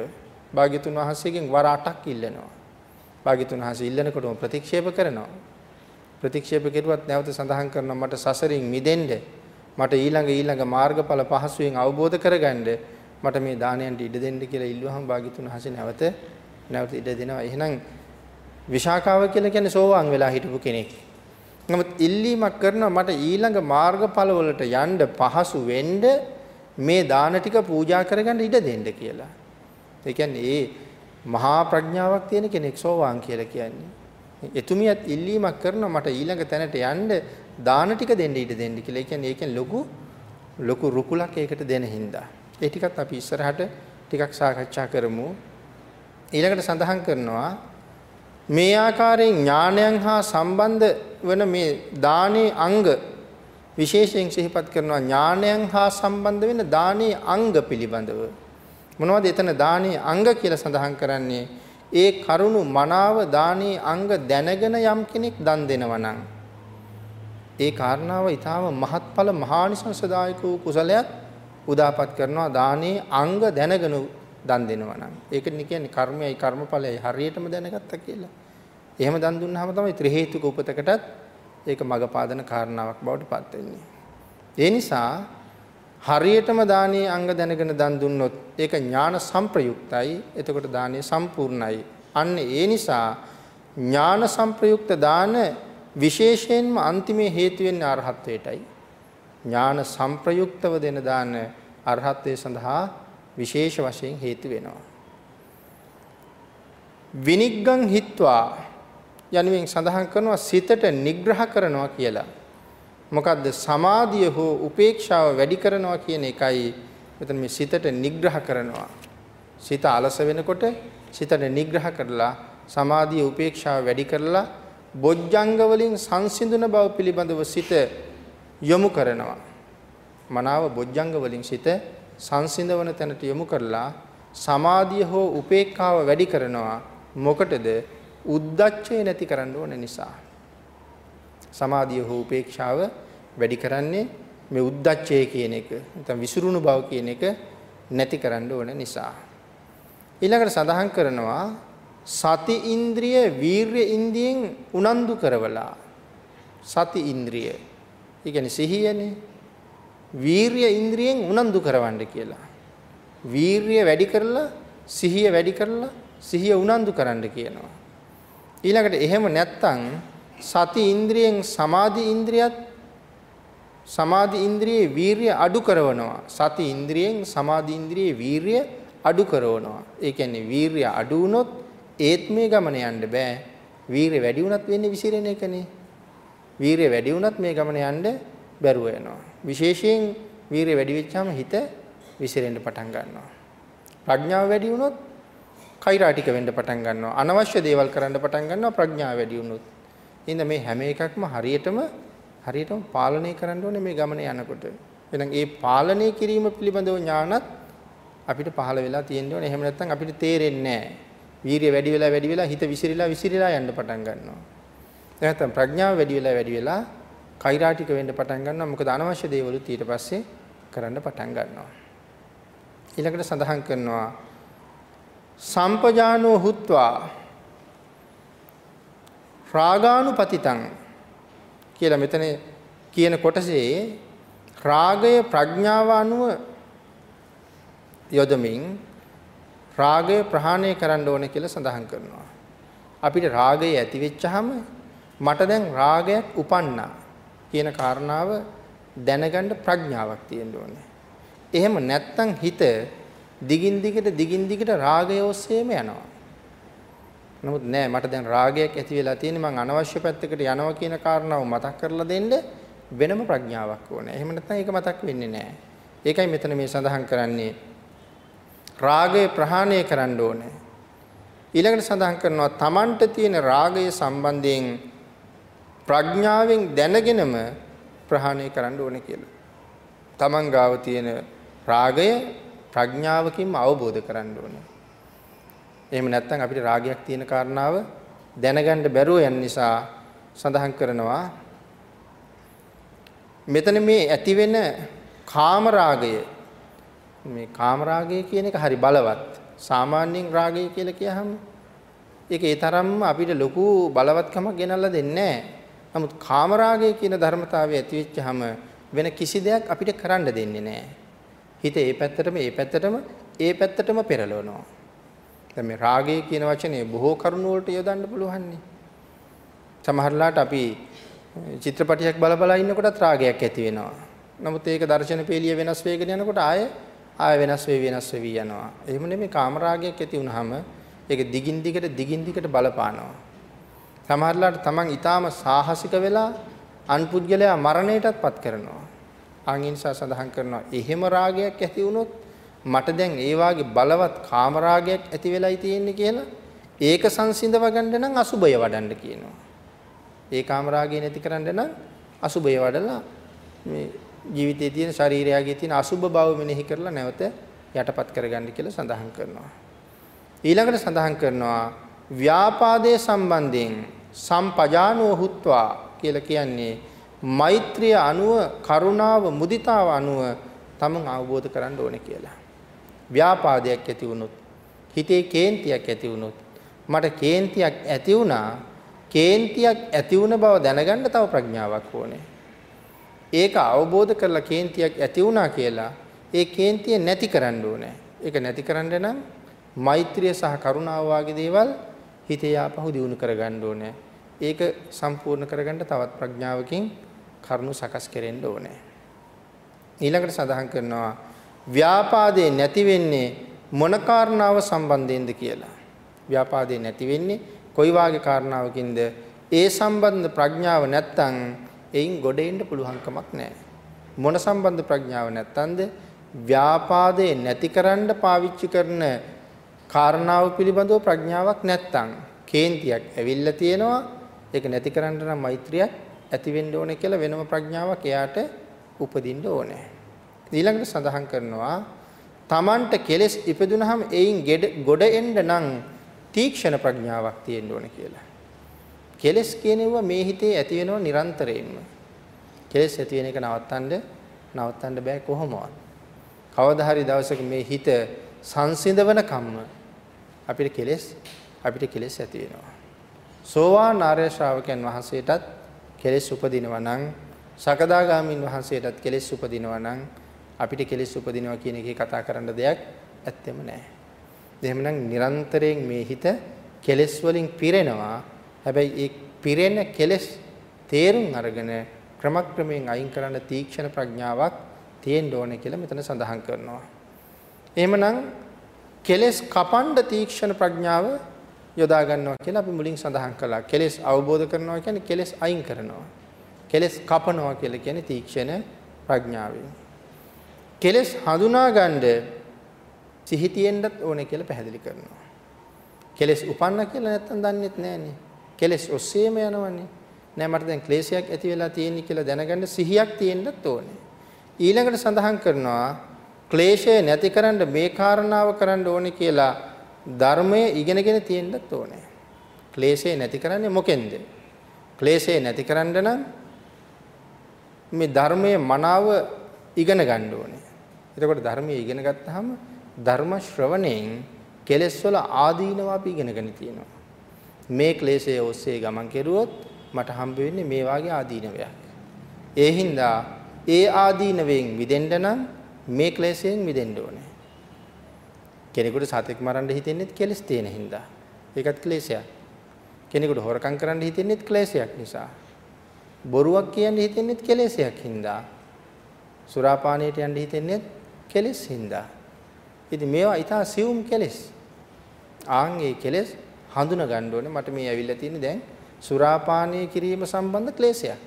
භාග්‍යතුන් වහන්සේගෙන් වර 8ක් ඉල්ලනවා. භාග්‍යතුන් වහන්සේ ඉල්ලනකොටම ප්‍රතික්ෂේප කරනවා. ප්‍රතික්ෂේප කෙරුවත් නැවත සඳහන් කරනවා මට සසරින් මිදෙන්න මට ඊළඟ ඊළඟ මාර්ගඵල පහසුවෙන් අවබෝධ කරගන්න මට මේ දානයන්ට ඉඩ දෙන්න කියලා ඉල්ලුවහම භාග්‍යතුන් වහන්සේ නැවත නැවත ඉඩ දෙනවා. එහෙනම් විශාකාව කියලා කියන්නේ සෝවාන් වෙලා හිටපු කෙනෙක්. නමුත් ඉල්ලීමක් කරනවා මට ඊළඟ මාර්ගඵල වලට යන්න පහසු වෙන්න මේ දාන ටික පූජා කරගන්න ඉඩ දෙන්න කියලා. ඒ කියන්නේ ඒ මහා ප්‍රඥාවක් තියෙන කෙනෙක් සෝවාන් කියලා කියන්නේ. එතුමියත් ඉල්ලීමක් කරනවා මට ඊළඟ තැනට යන්න දාන ටික දෙන්න ඉඩ දෙන්න කියලා. ඒ කියන්නේ ඒකෙන් ලොකු ලොකු රුකුලක් ඒකට දෙන හින්දා. ඒ ටිකත් අපි ඉස්සරහට ටිකක් සාකච්ඡා කරමු. ඊළඟට සඳහන් කරනවා මේ ආකාරයෙන් ඥානයන් හා සම්බන්ධ වන මේ දානේ අංග විශේෂයෙන් සිහිපත් කරනවා ඥානයන් හා සම්බන්ධ වෙන දානේ අංග පිළිබඳව මොනවද එතන දානේ අංග කියලා සඳහන් කරන්නේ ඒ කරුණු මනාව දානේ අංග දැනගෙන යම් කෙනෙක් දන් දෙනවා නම් ඒ කාරණාව ඊටාම මහත්ඵල මහානිසංසදායක වූ කුසලයක් උදාපත් කරනවා දානේ අංග දැනගෙන දන් දෙනවා නම් ඒක කියන්නේ කර්මයයි කර්මඵලයයි හරියටම දැනගත්තා කියලා. එහෙම දන් දුන්නාම තමයි ත්‍රි හේතුක උපතකටත් ඒක මඟ පාදන කාරණාවක් බවට පත් වෙන්නේ. ඒ නිසා හරියටම දානීය අංග දැනගෙන දන් දුන්නොත් ඒක ඥාන සංප්‍රයුක්තයි. එතකොට දානීය සම්පූර්ණයි. අන්න ඒ නිසා ඥාන සංප්‍රයුක්ත දාන විශේෂයෙන්ම අන්තිමේ හේතු වෙන්නේ අරහත්ත්වයටයි. ඥාන සංප්‍රයුක්තව දෙන දාන අරහත්ත්වයේ සඳහා විශේෂ වශයෙන් හේතු වෙනවා. විනිග්ගං හිත්වා යනුවෙන් සඳහන් කරනවා සිතට නිග්‍රහ කරනවා කියලා. මොකද්ද සමාධිය හෝ උපේක්ෂාව වැඩි කරනවා කියන එකයි මෙතන මේ සිතට නිග්‍රහ කරනවා. සිත අලස වෙනකොට සිතට නිග්‍රහ කරලා සමාධිය උපේක්ෂාව වැඩි කරලා බොජ්ජංග වලින් සංසිඳුන බව පිළිබඳව සිත යොමු කරනවා. මනාව බොජ්ජංග වලින් සිත සංසිඳවන තැනට යොමු කරලා සමාධිය හෝ උපේක්ඛාව වැඩි කරනවා. මොකටද? උද්දච්චය නැති කරන්න ඕන නිසා. සමාධිය හෝ උපේක්ෂාව වැඩි කරන්නේ මේ උද්දච්චය කියන එක නැත්නම් විසිරුණු බව කියන එක නැති කරන්න ඕන නිසා. ඊළඟට සඳහන් කරනවා සති ඉන්ද්‍රිය වීර්ය ඉන්ද්‍රියෙන් උනන්දු කරවලා සති ඉන්ද්‍රිය. ඒ කියන්නේ සිහියනේ. වීර්ය ඉන්ද්‍රියෙන් උනන්දු කරවන්න කියලා. වීර්ය වැඩි කරලා සිහිය වැඩි කරලා සිහිය උනන්දු කරන්න කියනවා. ඊළඟට එහෙම නැත්තම් සති ඉන්ද්‍රියෙන් සමාධි ඉන්ද්‍රියත් සමාධි ඉන්ද්‍රියේ වීරිය අඩු කරනවා. සති ඉන්ද්‍රියෙන් සමාධි ඉන්ද්‍රියේ වීරිය අඩු කරනවා. ඒ කියන්නේ වීරිය අඩු වුණොත් ඒත් මේ ගමන යන්න බෑ. වීරිය වැඩි වුණත් වෙන්නේ විසිරෙන එකනේ. වීරිය වැඩි වුණත් මේ ගමන යන්න බැරුව යනවා. විශේෂයෙන් වීරිය වැඩි වෙච්චාම හිත විසිරෙන්න පටන් ගන්නවා. ප්‍රඥාව වැඩි වුණොත් කෛරාටික වෙන්න පටන් ගන්නවා. අනවශ්‍ය දේවල් කරන්න පටන් ගන්නවා ප්‍රඥාව වැඩි වුණොත්. එහෙනම් මේ හැම එකක්ම හරියටම හරියටම පාලනය කරන්න ඕනේ මේ ගමන යනකොට. එහෙනම් ඒ පාලනය කිරීම පිළිබඳව ඥානත් අපිට පහළ වෙලා තියෙන්න ඕනේ. එහෙම නැත්නම් අපිට තේරෙන්නේ නැහැ. වීරිය වැඩි වෙලා වැඩි වෙලා හිත විසිරීලා විසිරීලා යන්න පටන් ගන්නවා. නැත්නම් ප්‍රඥාව වැඩි වෙලා වැඩි වෙලා කෛරාටික වෙන්න පටන් ගන්නවා. මොකද අනවශ්‍ය දේවලුත් ඊට පස්සේ කරන්න පටන් ගන්නවා. ඊළඟට සඳහන් කරනවා සම්පජානෝ හුත්වා රාගානුපතිතං කියලා මෙතන කියන කොටසේ රාගය ප්‍රඥාව අනුව යොදමින් රාගය ප්‍රහාණය කරන්න ඕනේ කියලා සඳහන් කරනවා. අපිට රාගය ඇති වෙච්චහම මට දැන් රාගයක් උපන්නා කියන කාරණාව දැනගන්න ප්‍රඥාවක් තියෙන්න ඕනේ. එහෙම නැත්තම් හිත දිගින් දිගට දිගින් දිගට රාගය ඔස්සේම යනවා. නමුත් නෑ මට දැන් රාගයක් ඇති වෙලා තියෙන්නේ මං අනවශ්‍ය පැත්තකට යනවා කියන කාරණාව මතක් කරලා දෙන්න වෙනම ප්‍රඥාවක් ඕනේ. එහෙම නැත්නම් ඒක මතක් වෙන්නේ නෑ. ඒකයි මෙතන මේ සඳහන් කරන්නේ රාගය ප්‍රහාණය කරන්න ඕනේ. ඊළඟට සඳහන් කරනවා Tamanට තියෙන රාගය සම්බන්ධයෙන් ප්‍රඥාවෙන් දැනගෙනම ප්‍රහාණය කරන්න ඕනේ කියලා. Taman ගාව තියෙන රාගය ප්‍රඥාවකින්ම අවබෝධ කරගන්න ඕනේ. එහෙම නැත්නම් අපිට රාගයක් තියෙන කාරණාව දැනගන්න බැරුව යන නිසා සඳහන් කරනවා මෙතන මේ ඇති වෙන කාම රාගය මේ කාම රාගය කියන එක හරි බලවත්. සාමාන්‍යයෙන් රාගය කියලා කියහම ඒක ඒ තරම්ම අපිට ලොකු බලවත්කමක් ගෙනල්ලා දෙන්නේ නැහැ. නමුත් කාම රාගය කියන ධර්මතාවය ඇති වෙච්චහම වෙන කිසි දෙයක් අපිට කරන්න දෙන්නේ නැහැ. හිත ඒ පැත්තටම ඒ පැත්තටම ඒ පැත්තටම පෙරලවනවා. දැන් මේ රාගය කියන වචනේ බොහෝ කරුණු වලට යොදන්න පුළුවන්නේ. සමහරලාට අපි චිත්‍රපටියක් බල බල ඉන්නකොටත් රාගයක් ඇති වෙනවා. නමුත් ඒක දර්ශන පේලිය වෙනස් වෙගෙන යනකොට ආය ආය වෙනස් වෙවි වෙනස් වෙවි යනවා. එහෙම නෙමෙයි කාම රාගයක් ඇති වුනහම ඒක දිගින් දිගට දිගින් දිගට බලපානවා. සමහරලාට තමන් ඊටාම සාහසික වෙලා අන්පුද්ගලයා මරණයටත්පත් කරනවා. ආංගින්සා සඳහන් කරනවා එහෙම රාගයක් ඇති වුනොත් මට දැන් ඒ වාගේ බලවත් කාමරාගයක් ඇති වෙලයි තියෙන්නේ කියලා ඒක සංසිඳව ගන්න නම් අසුබය වඩන්න කියනවා. ඒ කාමරාගය නැති කරන්න නම් අසුබය වඩලා මේ ජීවිතයේ තියෙන ශරීරයගේ තියෙන අසුබ බව මෙනෙහි කරලා නැවත යටපත් කරගන්න කියලා සඳහන් කරනවා. ඊළඟට සඳහන් කරනවා ව්‍යාපාදයේ සම්බන්ධයෙන් සම්පජානෝ හුත්වා කියලා කියන්නේ මෛත්‍රිය අනුව කරුණාව මුදිතාව අනුව තමන් අවබෝධ කරගන්න ඕනේ කියලා. ව්‍යාපාදයක් ඇති වුණොත් හිතේ කේන්තියක් ඇති වුණොත් මට කේන්තියක් ඇති වුණා කේන්තියක් ඇති වුණ බව දැනගන්න තව ප්‍රඥාවක් ඕනේ. ඒක අවබෝධ කරලා කේන්තියක් ඇති වුණා කියලා ඒ කේන්තිය නැති කරන්න ඕනේ. ඒක නැති කරන්න නම් මෛත්‍රිය සහ කරුණාව වගේ දේවල් හිතේ ආපහු දියුණු කරගන්න ඕනේ. ඒක සම්පූර්ණ කරගන්න තවත් ප්‍රඥාවකින් කරුණු සකස් කෙරෙන්න ඕනේ. ඊළඟට සඳහන් කරනවා ව්‍යාපාදේ නැති වෙන්නේ මොන කාරණාව සම්බන්ධයෙන්ද කියලා. ව්‍යාපාදේ නැති වෙන්නේ කොයි වාගේ කාරණාවකින්ද? ඒ සම්බන්ධ ප්‍රඥාව නැත්තම් එයින් ගොඩ එන්න පුළුවන්කමක් නැහැ. මොන සම්බන්ධ ප්‍රඥාව නැත්තන්ද? ව්‍යාපාදේ නැතිකරන්න පාවිච්චි කරන කාරණාව පිළිබඳව ප්‍රඥාවක් නැත්තම් කේන්තියක් ඇවිල්ලා තියෙනවා. ඒක නැතිකරන්න නම් මෛත්‍රියක් ඇති වෙන්න ඕනේ කියලා වෙනම ප්‍රඥාවක් එයාට උපදින්න ඕනේ. ඊළඟට සඳහන් කරනවා Tamanට කෙලෙස් ඉපදුනහම එයින් ගොඩ එන්න නම් තීක්ෂණ ප්‍රඥාවක් තියෙන්න ඕන කියලා. කෙලෙස් කියනෙව මේ හිතේ ඇති වෙනව නිරන්තරයෙන්ම. කෙලෙස් ඇති වෙන එක නවත්තන්න නවත්තන්න බෑ කොහොමවත්. කවදා හරි දවසක මේ හිත සංසිඳවන කම්ම අපිට කෙලෙස් අපිට කෙලෙස් ඇති වෙනවා. සෝවාන් ආර්ය ශ්‍රාවකයන් වහන්සේටත් කෙලෙස් උපදිනවා නම් සකදාගාමින් වහන්සේටත් කෙලෙස් උපදිනවා නම් අපිට කෙලෙස් උපදිනවා කියන එකේ කතා කරන්න දෙයක් ඇත්තෙම නැහැ. එහෙමනම් නිරන්තරයෙන් මේ හිත කෙලෙස් වලින් පිරෙනවා. හැබැයි ඒ පිරෙන කෙලෙස් තේරුම් අරගෙන ක්‍රමක්‍රමයෙන් අයින් කරන්න තීක්ෂණ ප්‍රඥාවක් තියෙන්න ඕනේ කියලා මෙතන සඳහන් කරනවා. එහෙමනම් කෙලෙස් කපන්න තීක්ෂණ ප්‍රඥාව යොදා ගන්නවා කියලා අපි මුලින් සඳහන් කළා. කෙලෙස් අවබෝධ කරනවා කියන්නේ කෙලෙස් අයින් කරනවා. කෙලෙස් කපනවා කියලා කියන්නේ තීක්ෂණ ප්‍රඥාවෙන්. කෙලෙස් හඳුනා ගන්න සිහි තියෙන්නත් ඕනේ කියලා පැහැදිලි කරනවා. කෙලෙස් උපන්න කියලා නැත්තම් දන්නෙත් නෑනේ. කෙලෙස් ඔස්සේම යනවනේ. නෑ මට දැන් ක්ලේශයක් ඇති වෙලා තියෙන්නේ කියලා දැනගන්න සිහියක් තියෙන්නත් ඕනේ. ඊළඟට සඳහන් කරනවා ක්ලේශය නැතිකරන්න මේ කාරණාව කරන්න ඕනේ කියලා ධර්මයේ ඉගෙනගෙන තියෙන්නත් ඕනේ. ක්ලේශය නැති කරන්නේ මොකෙන්ද? ක්ලේශය නැති කරන්න නම් මේ ධර්මයේ මනාව ඉගෙන ගන්න ඕනේ. එතකොට ධර්මයේ ඉගෙන ගත්තාම ධර්ම ශ්‍රවණයෙන් කෙලෙස් වල ආදීනව අපි ඉගෙනගෙන තියෙනවා. මේ ක්ලේශයේ ඔස්සේ ගමන් කෙරුවොත් මට හම්බ වෙන්නේ මේ වාගේ ආදීනවයක්. ඒ හින්දා ඒ ආදීනවෙන් මිදෙන්න නම් මේ ක්ලේශයෙන් මිදෙන්න ඕනේ. කෙනෙකුට සතෙක් මරන්න හිතෙන්නේත් කෙලස් තියෙන හින්දා. ඒකත් ක්ලේශයක්. කෙනෙකුට හොරකම් කරන්න හිතෙන්නේත් ක්ලේශයක් නිසා. බොරුවක් කියන්න හිතෙන්නේත් කෙලෙසයක් හින්දා. සුරාපානයට යන්න හිතෙන්නේත් කෙලෙස් හින්දා. ඉතින් මේවා ඊටා සියුම් කෙලෙස්. ආන් ඒ කෙලෙස් හඳුනා ගන්න ඕනේ. මට මේ ඇවිල්ලා තියෙන්නේ දැන් සුරාපානය කිරීම සම්බන්ධ ක්ලේශයක්.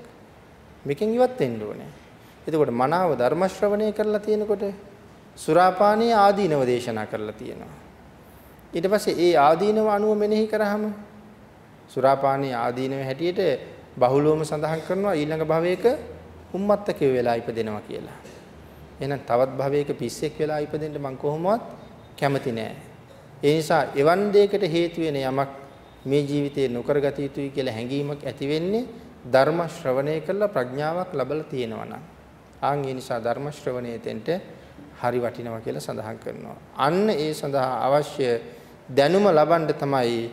මේකෙන් ඉවත් වෙන්න ඕනේ. එතකොට මනාව ධර්ම ශ්‍රවණය කරලා තියෙනකොට සුරාපානයේ ආදීනව දේශනා කරලා තියෙනවා. ඊට පස්සේ ඒ ආදීනව අනුව මෙනෙහි කරාම සුරාපානයේ ආදීනව හැටියට බහුලවම සඳහන් කරනවා ඊළඟ භවයක උම්මත්තකේ වෙලා ඉපදෙනවා කියලා. එහෙනම් තවත් භවයක පිස්සෙක් වෙලා ඉපදෙන්න මම කොහොමවත් කැමති නෑ. ඒ නිසා එවන් දෙයකට හේතු වෙන යමක් මේ ජීවිතේ නොකරගත යුතුයි කියලා හැඟීමක් ඇති වෙන්නේ ධර්ම ශ්‍රවණය කළා ප්‍රඥාවක් ලැබලා තියෙනවා නම්. ආන් ඒ නිසා ධර්ම ශ්‍රවණයේ තෙන්ට හරි වටිනවා කියලා සඳහන් කරනවා. අන්න ඒ සඳහා අවශ්‍ය දැනුම ලබන්න තමයි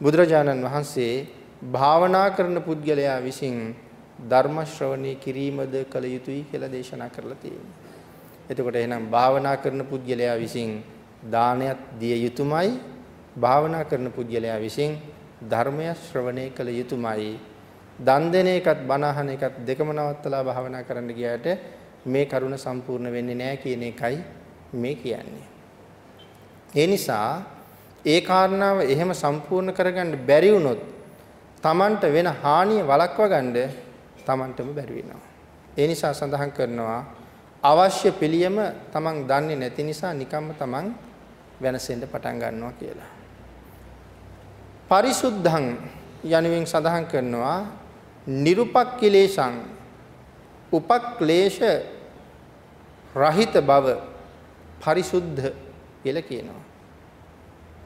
බුදුරජාණන් වහන්සේ භාවනා කරන පුද්ගලයා විසින් ධර්ම ශ්‍රවණය කිරීමද කළ යුතුයි කියලා දේශනා කරලා තියෙනවා. එතකොට එහෙනම් භාවනා කරන පුද්ගලයා විසින් දානයක් දිය යුතුමයි භාවනා කරන පුද්ගලයා විසින් ධර්මය ශ්‍රවණය කළ යුතුමයි දන් දෙන එකත් බණ අහන එකත් දෙකම නවත්තලා භාවනා කරන්න ගියාට මේ කරුණ සම්පූර්ණ වෙන්නේ නැහැ කියන එකයි මේ කියන්නේ. ඒ නිසා ඒ කාරණාව එහෙම සම්පූර්ණ කරගන්න බැරි වුණොත් Tamanට වෙන හානිය වළක්වා ගන්න Tamanටම බැරි වෙනවා. ඒ නිසා සඳහන් කරනවා අවශ්‍ය පිළියම Taman දන්නේ නැති නිසා නිකම්ම Taman වෙනසෙන්න පටන් ගන්නවා කියලා. පරිසුද්ධං යනුවෙන් සඳහන් කරනවා නිරුපක්ඛිලේශං උපක්ලේශ රහිත බව පරිසුද්ධ කියලා කියනවා.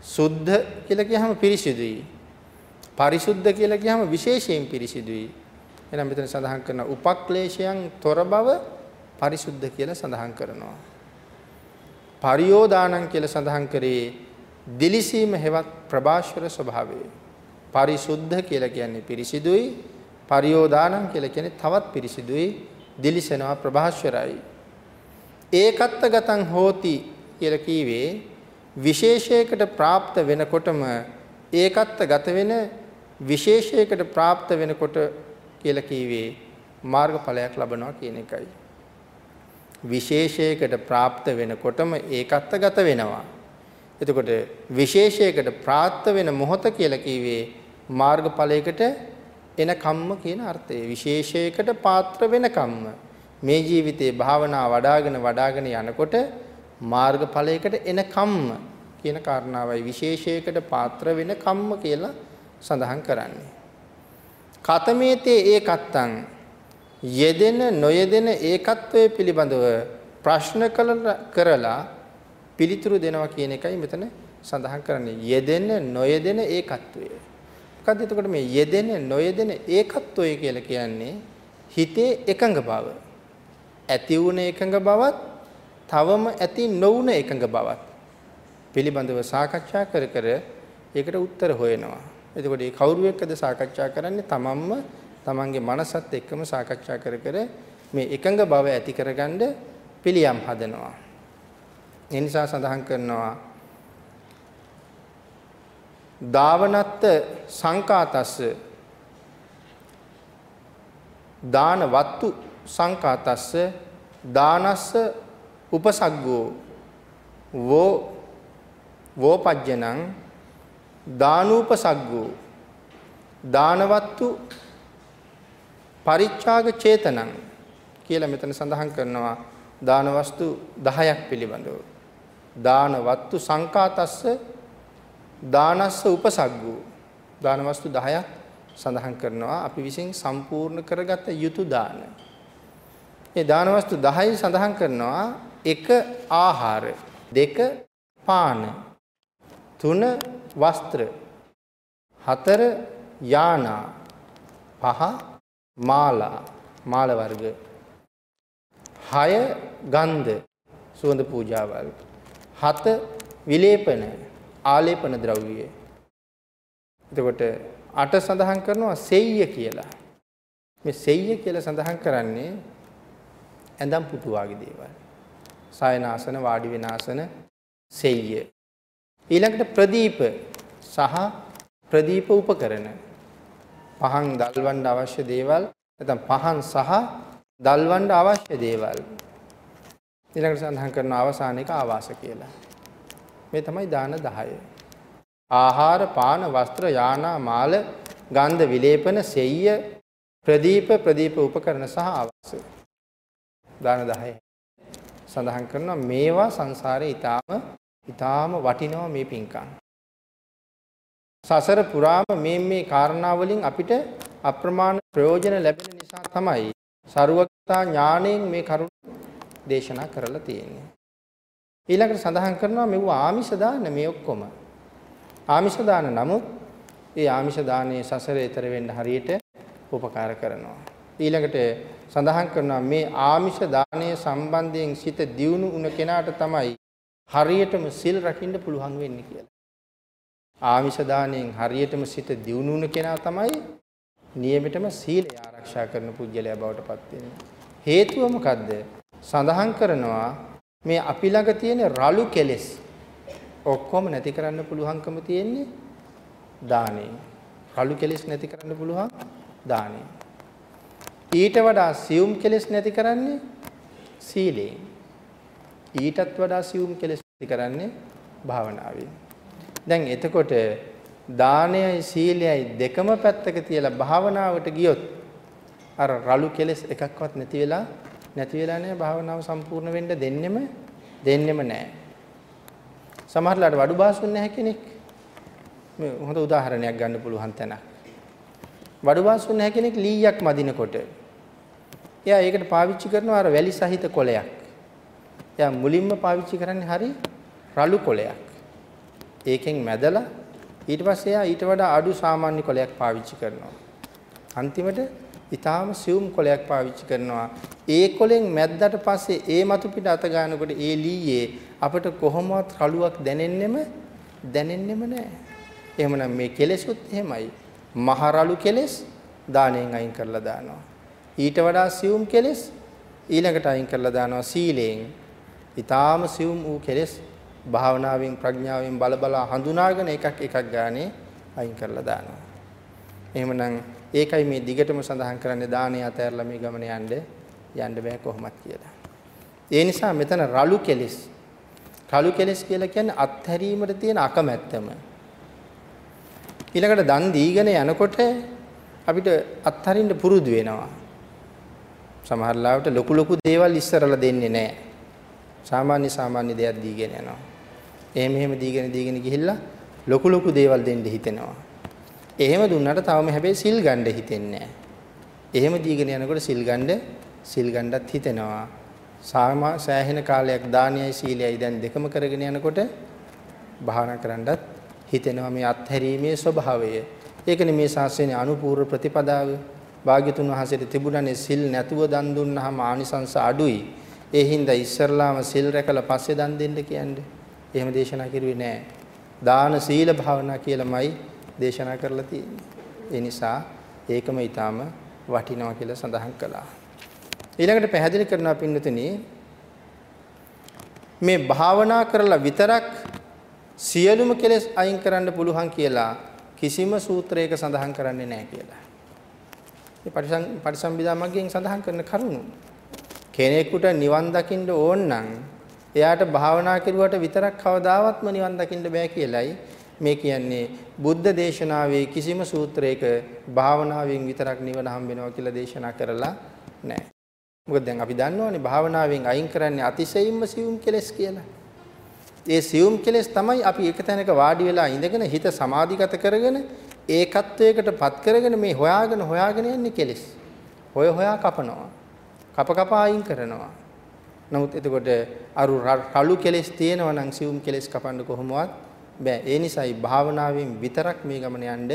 සුද්ධ කියලා කියහම පිරිසිදුයි. පරිසුද්ධ කියලා කියහම විශේෂයෙන් පිරිසිදුයි. එහෙනම් මෙතන සඳහන් කරන උපක්ලේශයන් තොර බව පරිසුද්ධ කියලා සඳහන් කරනවා. පරියෝදානං කියලා සඳහන් කරේ දිලිසීම හෙවත් ප්‍රභාෂර ස්වභාවය. පරිසුද්ධ කියලා කියන්නේ පිරිසිදුයි. පරියෝදානං කියලා කියන්නේ තවත් පිරිසිදුයි. දිලිසෙනවා ප්‍රභාෂරයි. ඒකත්ත ගතං හෝති කියලා කීවේ විශේෂයකට પ્રાપ્ત වෙනකොටම ඒකත්ත ගත වෙන විශේෂයකට પ્રાપ્ત වෙනකොට කියලා කීවේ මාර්ගඵලයක් ලබනවා කියන එකයි. විශේෂයකට પ્રાપ્ત වෙනකොටම ඒකත්ගත වෙනවා. එතකොට විශේෂයකට પ્રાપ્ත වෙන මොහොත කියලා කිව්වේ මාර්ගඵලයකට එන කම්ම කියන අර්ථයේ විශේෂයකට පාත්‍ර වෙන කම්ම මේ ජීවිතේ භාවනා වඩාගෙන වඩාගෙන යනකොට මාර්ගඵලයකට එන කම්ම කියන කාරණාවයි විශේෂයකට පාත්‍ර වෙන කම්ම කියලා සඳහන් කරන්නේ. කතමේතේ ඒකත්තං යෙදෙන නොයෙදෙන ඒකත්වයේ පිළිබඳව ප්‍රශ්න කරලා පිළිතුරු දෙනවා කියන එකයි මෙතන සඳහන් කරන්නේ යෙදෙන නොයෙදෙන ඒකත්වය. මොකද්ද එතකොට මේ යෙදෙන නොයෙදෙන ඒකත්වය කියලා කියන්නේ හිතේ එකඟ බව. ඇති වුණ එකඟ බවත් තවම ඇති නොවුන එකඟ බවත් පිළිබඳව සාකච්ඡා කර කර ඒකට උත්තර හොයනවා. එතකොට මේ කවුරු එක්කද සාකච්ඡා කරන්නේ? තමන්ම තමන්ගේ මනසත් එක්කම සාකච්ඡා කර කර මේ එකඟ බව ඇති කරගන්න පිළියම් හදනවා. ඒ නිසා සඳහන් කරනවා දාවනත්ත සංකාතස්ස දාන වත්තු සංකාතස්ස දානස්ස උපසග්ගෝ වෝ වෝපජ්ජනං දානූපසග්ගෝ දානවත්තු පරිච්ඡාග චේතනං කියලා මෙතන සඳහන් කරනවා දාන වස්තු 10ක් පිළිබඳව. දාන වත්තු සංකාතස්ස දානස්ස උපසග්ගෝ දාන වස්තු 10ක් සඳහන් කරනවා අපි විසින් සම්පූර්ණ කරගත යුතු දාන. මේ දාන වස්තු 10 සඳහන් කරනවා එක ආහාර, දෙක පාන, තුන වස්ත්‍ර, හතර යානා, පහ මාලා, මාල වර්ග, හය ගන්ධ, සුවඳ පූජාවල්, හත විලේපන, ආලේපන ද්‍රව්‍ය. එතකොට අට සඳහන් කරනවා සෙය්‍ය කියලා. මේ සෙය්‍ය කියලා සඳහන් කරන්නේ ඇඳම් පුටු වගේ දේවල්. සයනාසන වාඩි වෙන ආසන සෙය්‍ය. ඊළඟට ප්‍රදීප සහ ප්‍රදීප උපකරණ. පහන් දල්වන්න අවශ්‍ය දේවල් නැත්නම් පහන් සහ දල්වන්න අවශ්‍ය දේවල්. ඊළඟට සඳහන් කරන අවසාන එක ආවාස කියලා. මේ තමයි දාන 10. ආහාර පාන වස්ත්‍ර යානා මාල ගන්ධ විලේපන සෙය්‍ය ප්‍රදීප ප්‍රදීප උපකරණ සහ ආවාස. දාන 10. සඳහන් කරනවා මේවා සංසාරේ ඊටාම ඊටාම වටිනවා මේ පින්කම්. සසර පුරාම මේ මේ කාරණා වලින් අපිට අප්‍රමාණ ප්‍රයෝජන ලැබෙන නිසා තමයි ਸਰුවක්තා ඥාණයෙන් මේ කරුණ දේශනා කරලා තියෙන්නේ. ඊළඟට සඳහන් කරනවා මෙව ආමිෂ දාන මේ ඔක්කොම. ආමිෂ දාන නමුත් ඒ ආමිෂ දානයේ සසරේ ඊතර වෙන්න හරියට උපකාර කරනවා. ඊළඟට සඳහන් කරනවා මේ ආමිෂ දානයේ සම්බන්ධයෙන් සිත දියුණු වුණ කෙනාට තමයි හරියටම සිල් රකින්න පුළුවන් වෙන්නේ කියලා. ආමිෂ දාණයෙන් හරියටම සිත දියුණු වුණ කෙනා තමයි නියමිතම සීලය ආරක්ෂා කරන පුජ්‍යලයා බවට පත් වෙන්නේ. හේතුව මොකද්ද? සඳහන් කරනවා මේ අපි ළඟ තියෙන රළු කෙලෙස් ඔක්කොම නැති කරන්න පුළුවන්කම තියෙන්නේ දානේ. රළු කෙලෙස් නැති කරන්න පුළුවන් දානේ. ඊට වඩා සියුම් කෙලෙස් නැති කරන්නේ සීලයෙන්. ඊටත් වඩා සියුම් කෙලෙස් නැති කරන්නේ භාවනාවෙන්. දැන් එතකොට දානයයි සීලයයි දෙකම පැත්තක තියලා භාවනාවට ගියොත් අර රළු කෙලෙස් එකක්වත් නැති වෙලා නැති වෙලා නැහැ භාවනාව සම්පූර්ණ වෙන්න දෙන්නෙම දෙන්නෙම නැහැ. සමහරట్లాට වඩු බාසුන් නැහැ කෙනෙක්. මේ හොඳ උදාහරණයක් ගන්න පුළුවන් තැනක්. වඩු බාසුන් නැහැ කෙනෙක් ලීයක් මදිනකොට එයා ඒකට පාවිච්චි කරනවා අර වැලි සහිත කොලයක්. එයා මුලින්ම පාවිච්චි කරන්නේ හරි රළු කොලයක්. ඒකෙන් මැදලා ඊට පස්සේ එයා ඊට වඩා අඩු සාමාන්‍ය කොලයක් පාවිච්චි කරනවා. අන්තිමට ඊටාම සියුම් කොලයක් පාවිච්චි කරනවා. ඒ කොලෙන් මැද්දට පස්සේ ඒ මතු පිට අත ගන්නකොට ඒ ලීයේ අපිට කොහොමවත් රළුවක් දැනෙන්නෙම දැනෙන්නෙම නැහැ. එහෙමනම් මේ කෙලෙසුත් එහෙමයි. මහ රළු කෙලෙස් දාණයෙන් අයින් කරලා දානවා. ඊට වඩා සියුම් කෙලෙස් ඊළඟට අයින් කරලා දානවා සීලයෙන්. ඊටාම සියුම් වූ කෙලෙස් භාවනාවෙන් ප්‍රඥාවෙන් බල බල හඳුනාගෙන එකක් එකක් ගානේ අයින් කරලා දානවා. එහෙමනම් ඒකයි මේ දිගටම සඳහන් කරන්නේ දානය අතහැරලා මේ ගමන යන්න යන්න බෑ කොහොමත් කියලා. ඒ නිසා මෙතන රළු කෙලෙස් රළු කෙලෙස් කියලා කියන්නේ අත්හැරීමට තියෙන අකමැත්තම. ඊළඟට දන් දීගෙන යනකොට අපිට අත්හරින්න පුරුදු වෙනවා. සමහර ලාවට ලොකු ලොකු දේවල් ඉස්සරලා දෙන්නේ නැහැ. සාමාන්‍ය සාමාන්‍ය දෙයක් දීගෙන යනවා. එහෙම එහෙම දීගෙන දීගෙන ගිහිල්ලා ලොකු ලොකු දේවල් දෙන්න හිතෙනවා. එහෙම දුන්නාට තවම හැබැයි සිල් ගන්න හිතෙන්නේ එහෙම දීගෙන යනකොට සිල් ගන්න සිල් ගන්නත් හිතෙනවා. සාමා සෑහෙන කාලයක් දානයයි සීලයයි දැන් දෙකම කරගෙන යනකොට භාවනා කරන්නත් හිතෙනවා මේ අත්හැරීමේ ස්වභාවය. ඒකනේ මේ ශාස්ත්‍රයේ අනුපූර්ව ප්‍රතිපදාව. භාග්‍යතුන් වහන්සේට තිබුණනේ සිල් නැතුව දන් දුන්නාම ආනිසංස අඩුයි. ඒ හින්දා ඉස්සරලාම සිල් රැකලා පස්සේ දන් දෙන්න කියන්නේ. එහෙම දේශනා කරුවේ නෑ. දාන සීල භාවනා කියලාමයි දේශනා කරලා තියෙන්නේ. ඒ නිසා ඒකම ඊටාම වටිනවා කියලා සඳහන් කළා. ඊළඟට පැහැදිලි කරනවා පින්නතුනි මේ භාවනා කරලා විතරක් සියලුම කෙලෙස් අයින් කරන්න පුළුවන් කියලා කිසිම සූත්‍රයක සඳහන් කරන්නේ නැහැ කියලා. මේ පරිසම්බිදා මග්ගයෙන් සඳහන් කරන කරුණු. කෙනෙකුට නිවන් දකින්න ඕන නම් එයාට භාවනා කෙරුවට විතරක් කවදාවත්ම නිවන් දකින්න බෑ කියලයි මේ කියන්නේ බුද්ධ දේශනාවේ කිසිම සූත්‍රයක භාවනාවෙන් විතරක් නිවන හම්බ වෙනවා කියලා දේශනා කරලා නැහැ. මොකද දැන් අපි දන්නවනේ භාවනාවෙන් අයින් කරන්නේ අතිශයින්ම සියුම් කෙලෙස් කියලා. ඒ සියුම් කෙලෙස් තමයි අපි එක තැනක වාඩි වෙලා ඉඳගෙන හිත සමාධිගත කරගෙන ඒකත්වයකට පත් කරගෙන මේ හොයාගෙන හොයාගෙන යන්නේ කෙලෙස්. හොය හොයා කපනවා. කප කපා අයින් කරනවා. නමුත් එතකොට අරු රළු කෙලෙස් තියෙනවා නම් සියුම් කෙලෙස් කපන්න කොහොමවත් බෑ. ඒ නිසායි භාවනාවෙන් විතරක් මේ ගමන යන්න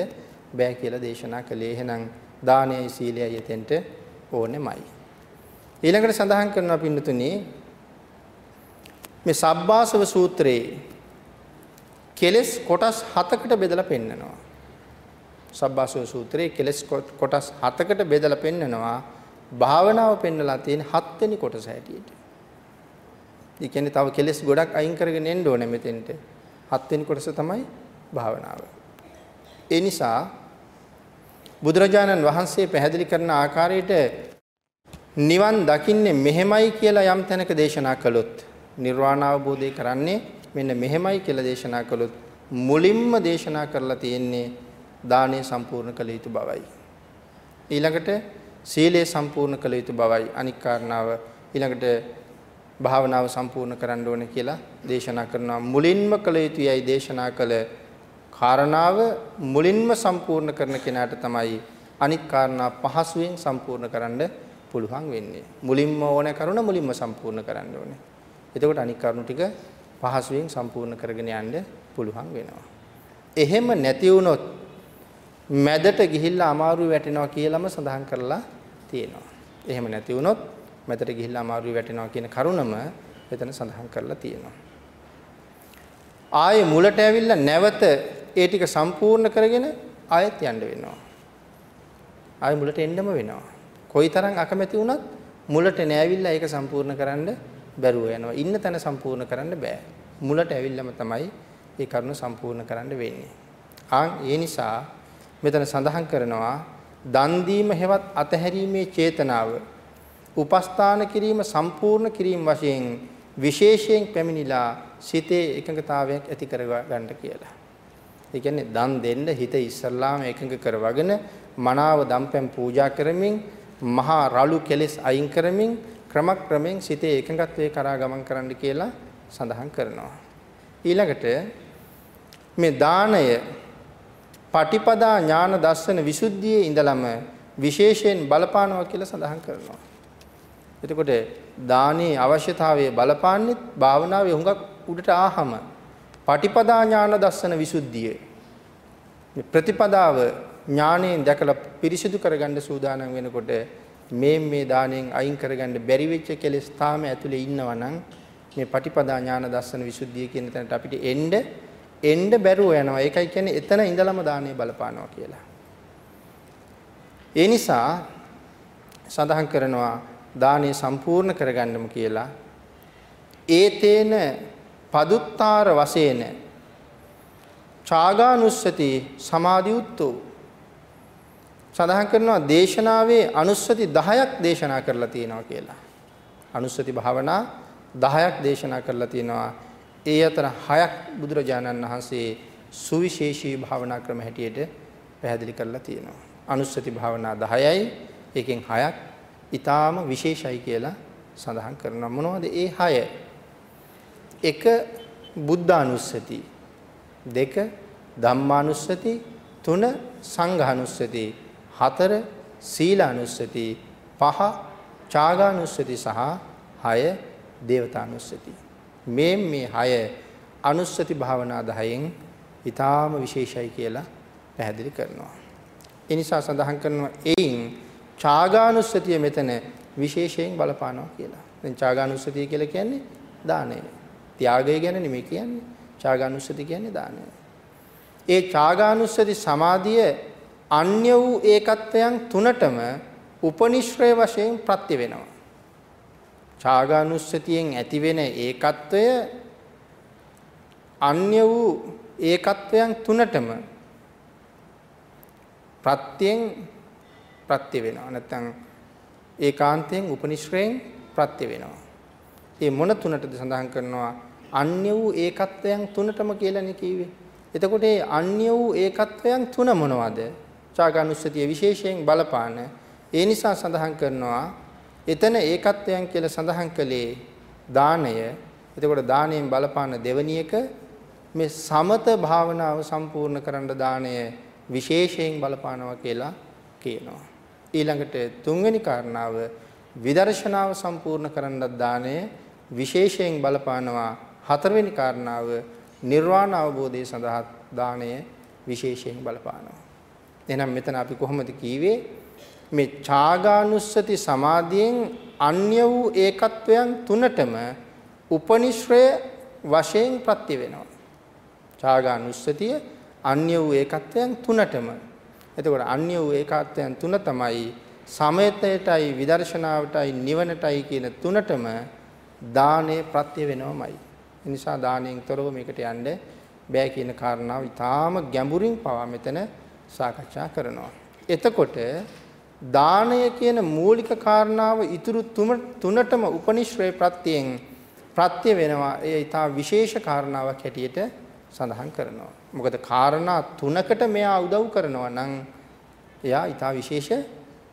බෑ කියලා දේශනා කළේ. එහෙනම් දානයයි සීලයයි එතෙන්ට ඕනෙමයි. ඊළඟට සඳහන් කරනවා පින්නතුනි මේ සබ්බාසව සූත්‍රයේ කෙලස් කොටස් 7කට බෙදලා පෙන්නනවා. සබ්බාසව සූත්‍රයේ කෙලස් කොටස් 7කට බෙදලා පෙන්නනවා. භාවනාව පෙන්නලා තියෙන 7 වෙනි කොටස හැටියට. ඒ කියන්නේ තව කෙලස් ගොඩක් අයින් කරගෙන එන්න ඕනේ මෙතෙන්ට. 7 වෙනි කොටස තමයි භාවනාව. ඒ නිසා බුදුරජාණන් වහන්සේ පැහැදිලි කරන ආකාරයට නිවන් දකින්නේ මෙහෙමයි කියලා යම් තැනක දේශනා කළොත් නිර්වාණ අවබෝධය කරන්නේ මෙන්න මෙහෙමයි කියලා දේශනා කළොත් මුලින්ම දේශනා කරලා තියෙන්නේ දානය සම්පූර්ණ කළ යුතු බවයි. ඊළඟට සීලය සම්පූර්ණ කළ යුතු බවයි. අනික් කාරණාව ඊළඟට භාවනාව සම්පූර්ණ කරන්න ඕනේ කියලා දේශනා කරනවා. මුලින්ම කළ යුතුයයි දේශනා කළ කාරණාව මුලින්ම සම්පූර්ණ කරන කෙනාට තමයි අනික් කාරණා පහසුවෙන් සම්පූර්ණ කරන්න පුළුවන් වෙන්නේ. මුලින්ම ඕන කරුණ මුලින්ම සම්පූර්ණ කරන්න ඕනේ. එතකොට අනික් කරුණු ටික පහසුවෙන් සම්පූර්ණ කරගෙන යන්න පුළුවන් වෙනවා. එහෙම නැති වුණොත් මැදට ගිහිල්ලා අමාරුවේ වැටෙනවා කියලාම සඳහන් කරලා තියෙනවා. එහෙම නැති වුණොත් මැදට ගිහිල්ලා අමාරුවේ වැටෙනවා කියන කරුණම එතන සඳහන් කරලා තියෙනවා. ආයේ මුලට ඇවිල්ලා නැවත ඒ ටික සම්පූර්ණ කරගෙන ආයෙත් යන්න වෙනවා. ආයෙ මුලට එන්නම වෙනවා. කොයිතරම් අකමැති වුණත් මුලට නෑවිල්ලා ඒක සම්පූර්ණ කරන්න බැරුව යනවා. ඉන්න තැන සම්පූර්ණ කරන්න බෑ. මුලට ඇවිල්ලාම තමයි ඒ කරුණ සම්පූර්ණ කරන්න වෙන්නේ. ආන් ඒ නිසා මෙතන සඳහන් කරනවා දන් දීම හෙවත් අතහැරීමේ චේතනාව උපස්ථාන කිරීම සම්පූර්ණ කිරීම වශයෙන් විශේෂයෙන් පැමිණිලා සිතේ එකඟතාවයක් ඇති කර ගන්න කියලා. ඒ කියන්නේ දන් දෙන්න හිත ඉස්සල්ලාම එකඟ කරවගෙන මනාව දම්පැන් පූජා කරමින් මහා රළු කෙලෙස් අයින් කරමින් ක්‍රමක්‍රමයෙන් සිතේ එකඟත්වයේ කරා ගමන් කරන්න කියලා සඳහන් කරනවා. ඊළඟට මේ දාණය පටිපදා ඥාන දර්ශන විසුද්ධියේ ඉඳලම විශේෂයෙන් බලපානවා කියලා සඳහන් කරනවා. එතකොට දානයේ අවශ්‍යතාවයේ බලපාන්නේ භාවනාවේ හුඟක් උඩට ආහම පටිපදා ඥාන දර්ශන විසුද්ධිය ප්‍රතිපදාව ඥාණයෙන් දැකලා පිරිසිදු කරගන්න සූදානම් වෙනකොට මේ මේ දාණයෙන් අයින් කරගන්න බැරි වෙච්ච කෙලෙස් තාම ඇතුලේ ඉන්නවා නම් මේ පටිපදා ඥාන දර්ශන විසුද්ධිය කියන තැනට අපිට එන්න එන්න බැරුව යනවා. ඒකයි කියන්නේ එතන ඉඳලම දාණය බලපානවා කියලා. ඒ නිසා සඳහන් කරනවා දානය සම්පූර්ණ කරගන්නම කියලා ඒතේන පදුත්තාර වශයෙන් ඡාගානුස්සති සමාධියුත්තෝ සඳහන් කරනවා දේශනාවේ අනුස්සති 10ක් දේශනා කරලා තියෙනවා කියලා. අනුස්සති භාවනා 10ක් දේශනා කරලා තියෙනවා. ඒ අතර 6ක් බුදුරජාණන් වහන්සේ සුවිශේෂී භාවනා ක්‍රම හැටියට පැහැදිලි කරලා තියෙනවා. අනුස්සති භාවනා 10යි ඒකෙන් 6ක් ඊටාම විශේෂයි කියලා සඳහන් කරනවා. මොනවද ඒ 6? එක බුද්ධානුස්සති, දෙක ධම්මානුස්සති, තුන සංඝානුස්සති, හතර සීලානුස්සති, පහ චාගානුස්සති සහ හය දේවතානුස්සති. මේ මේ හය අනුස්සති භාවනා 10න් ඊටාම විශේෂයි කියලා පැහැදිලි කරනවා. ඒ නිසා සඳහන් කරනවා එයින් චාගානුස්සතිය මෙතන විශේෂයෙන් බලපානවා කියලා. දැන් චාගානුස්සතිය කියලා කියන්නේ දානය. ත්‍යාගය ගැන නෙමෙයි කියන්නේ. චාගානුස්සති කියන්නේ දානය. ඒ චාගානුස්සති සමාධිය අන්‍ය වූ ඒකත්වයන් තුනටම උපනිශ්‍රය වශයෙන් ප්‍රත්‍ය වෙනවා. චාගානුස්සතියෙන් ඇතිවෙන ඒකත්වය අන්‍ය වූ ඒකත්වයන් තුනටම ප්‍රත්‍යයෙන් ප්‍රත්‍ය වෙනවා. නැත්නම් ඒකාන්තයෙන් උපනිශ්‍රයෙන් ප්‍රත්‍ය වෙනවා. ඒ මොන තුනටද සඳහන් කරනවා? අන්‍ය වූ ඒකත්වයන් තුනටම කියලානේ කිව්වේ. එතකොට මේ අන්‍ය වූ ඒකත්වයන් තුන මොනවද? චාගානුස්සතිය විශේෂයෙන් බලපාන. ඒ නිසා සඳහන් කරනවා එතන ඒකත්වයන් කියලා සඳහන් කළේ දාණය. එතකොට දාණයෙන් බලපාන දෙවැනි එක මේ සමත භාවනාව සම්පූර්ණ කරන්න දාණය විශේෂයෙන් බලපානවා කියලා කියනවා. ඊළඟට තුන්වෙනි කාරණාව විදර්ශනාව සම්පූර්ණ කරන්නත් දාණය විශේෂයෙන් බලපානවා. හතරවෙනි කාරණාව නිර්වාණ අවබෝධය සඳහා දාණය විශේෂයෙන් බලපානවා. එහෙනම් මෙතන අපි කොහොමද කීවේ මේ ඡාගානුස්සති සමාධියෙන් අන්‍ය වූ ඒකත්වයන් තුනටම උපනිශ්‍රය වශයෙන් ප්‍රත්‍ය වෙනවා. ඡාගානුස්සතිය අන්‍ය වූ ඒකත්වයන් තුනටම. එතකොට අන්‍ය වූ ඒකත්වයන් තුන තමයි සමයතයටයි විදර්ශනාවටයි නිවනටයි කියන තුනටම දානේ ප්‍රත්‍ය වෙනවමයි. ඒ නිසා දාණයෙන් තොරව මේකට යන්න බෑ කියන කාරණාව ඊටාම ගැඹුරින් පවා මෙතන සාකච්ඡා කරනවා. එතකොට දානය කියන මූලික කාරණාව ඊතුරු තුනටම උපනිශ්‍රේ ප්‍රත්‍යයෙන් ප්‍රත්‍ය වෙනවා. ඒ ඊටා විශේෂ කාරණාවක් හැටියට සඳහන් කරනවා. මොකද කාරණා තුනකට මෙයා උදව් කරනවා නම් එයා ඊටා විශේෂ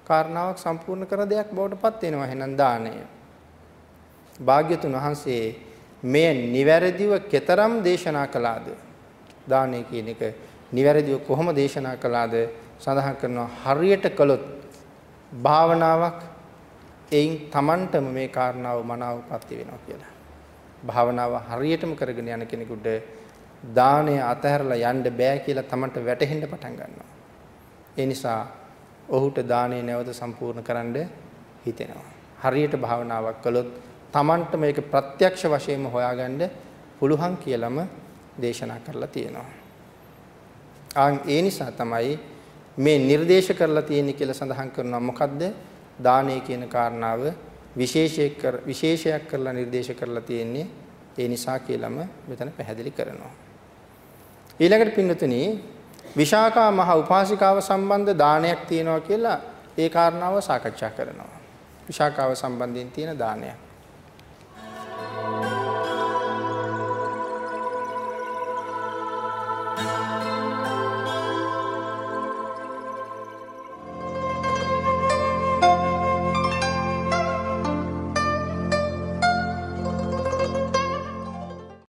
කාරණාවක් සම්පූර්ණ කර දෙයක් බවට පත් වෙනවා. එහෙනම් දානය. භාග්‍යතුන් වහන්සේ මේ නිවැරදිව කතරම් දේශනා කළාද? දානය කියන එක නිවැරදිව කොහොම දේශනා කළාද සඳහන් කරනවා හරියට කළොත් භාවනාවක් එයින් Tamanටම මේ කාරණාව මනාව ප්‍රති වෙනවා කියලා. භාවනාව හරියටම කරගෙන යන කෙනෙකුට දාණය අතහැරලා යන්න බෑ කියලා Tamanට වැටහෙන්න පටන් ගන්නවා. ඒ නිසා ඔහුට දාණය නැවත සම්පූර්ණ කරන්න හිතෙනවා. හරියට භාවනාවක් කළොත් Tamanට මේක ප්‍රත්‍යක්ෂ වශයෙන්ම හොයාගන්න පුළුවන් කියලාම දේශනා කරලා තියෙනවා. ආන් ඒ නිසා තමයි මේ නිර්දේශ කරලා තියෙන්නේ කියලා සඳහන් කරනවා මොකද්ද? දානය කියන කාරණාව විශේෂයක් විශේෂයක් කරලා නිර්දේශ කරලා තියෙන්නේ ඒ නිසා කියලාම මෙතන පැහැදිලි කරනවා. ඊළඟට පින්නතුනි විශාකා මහ උපාසිකාව සම්බන්ධ දානයක් තියෙනවා කියලා ඒ කාරණාව සාකච්ඡා කරනවා. විශාකාව සම්බන්ධයෙන් තියෙන දානයක්.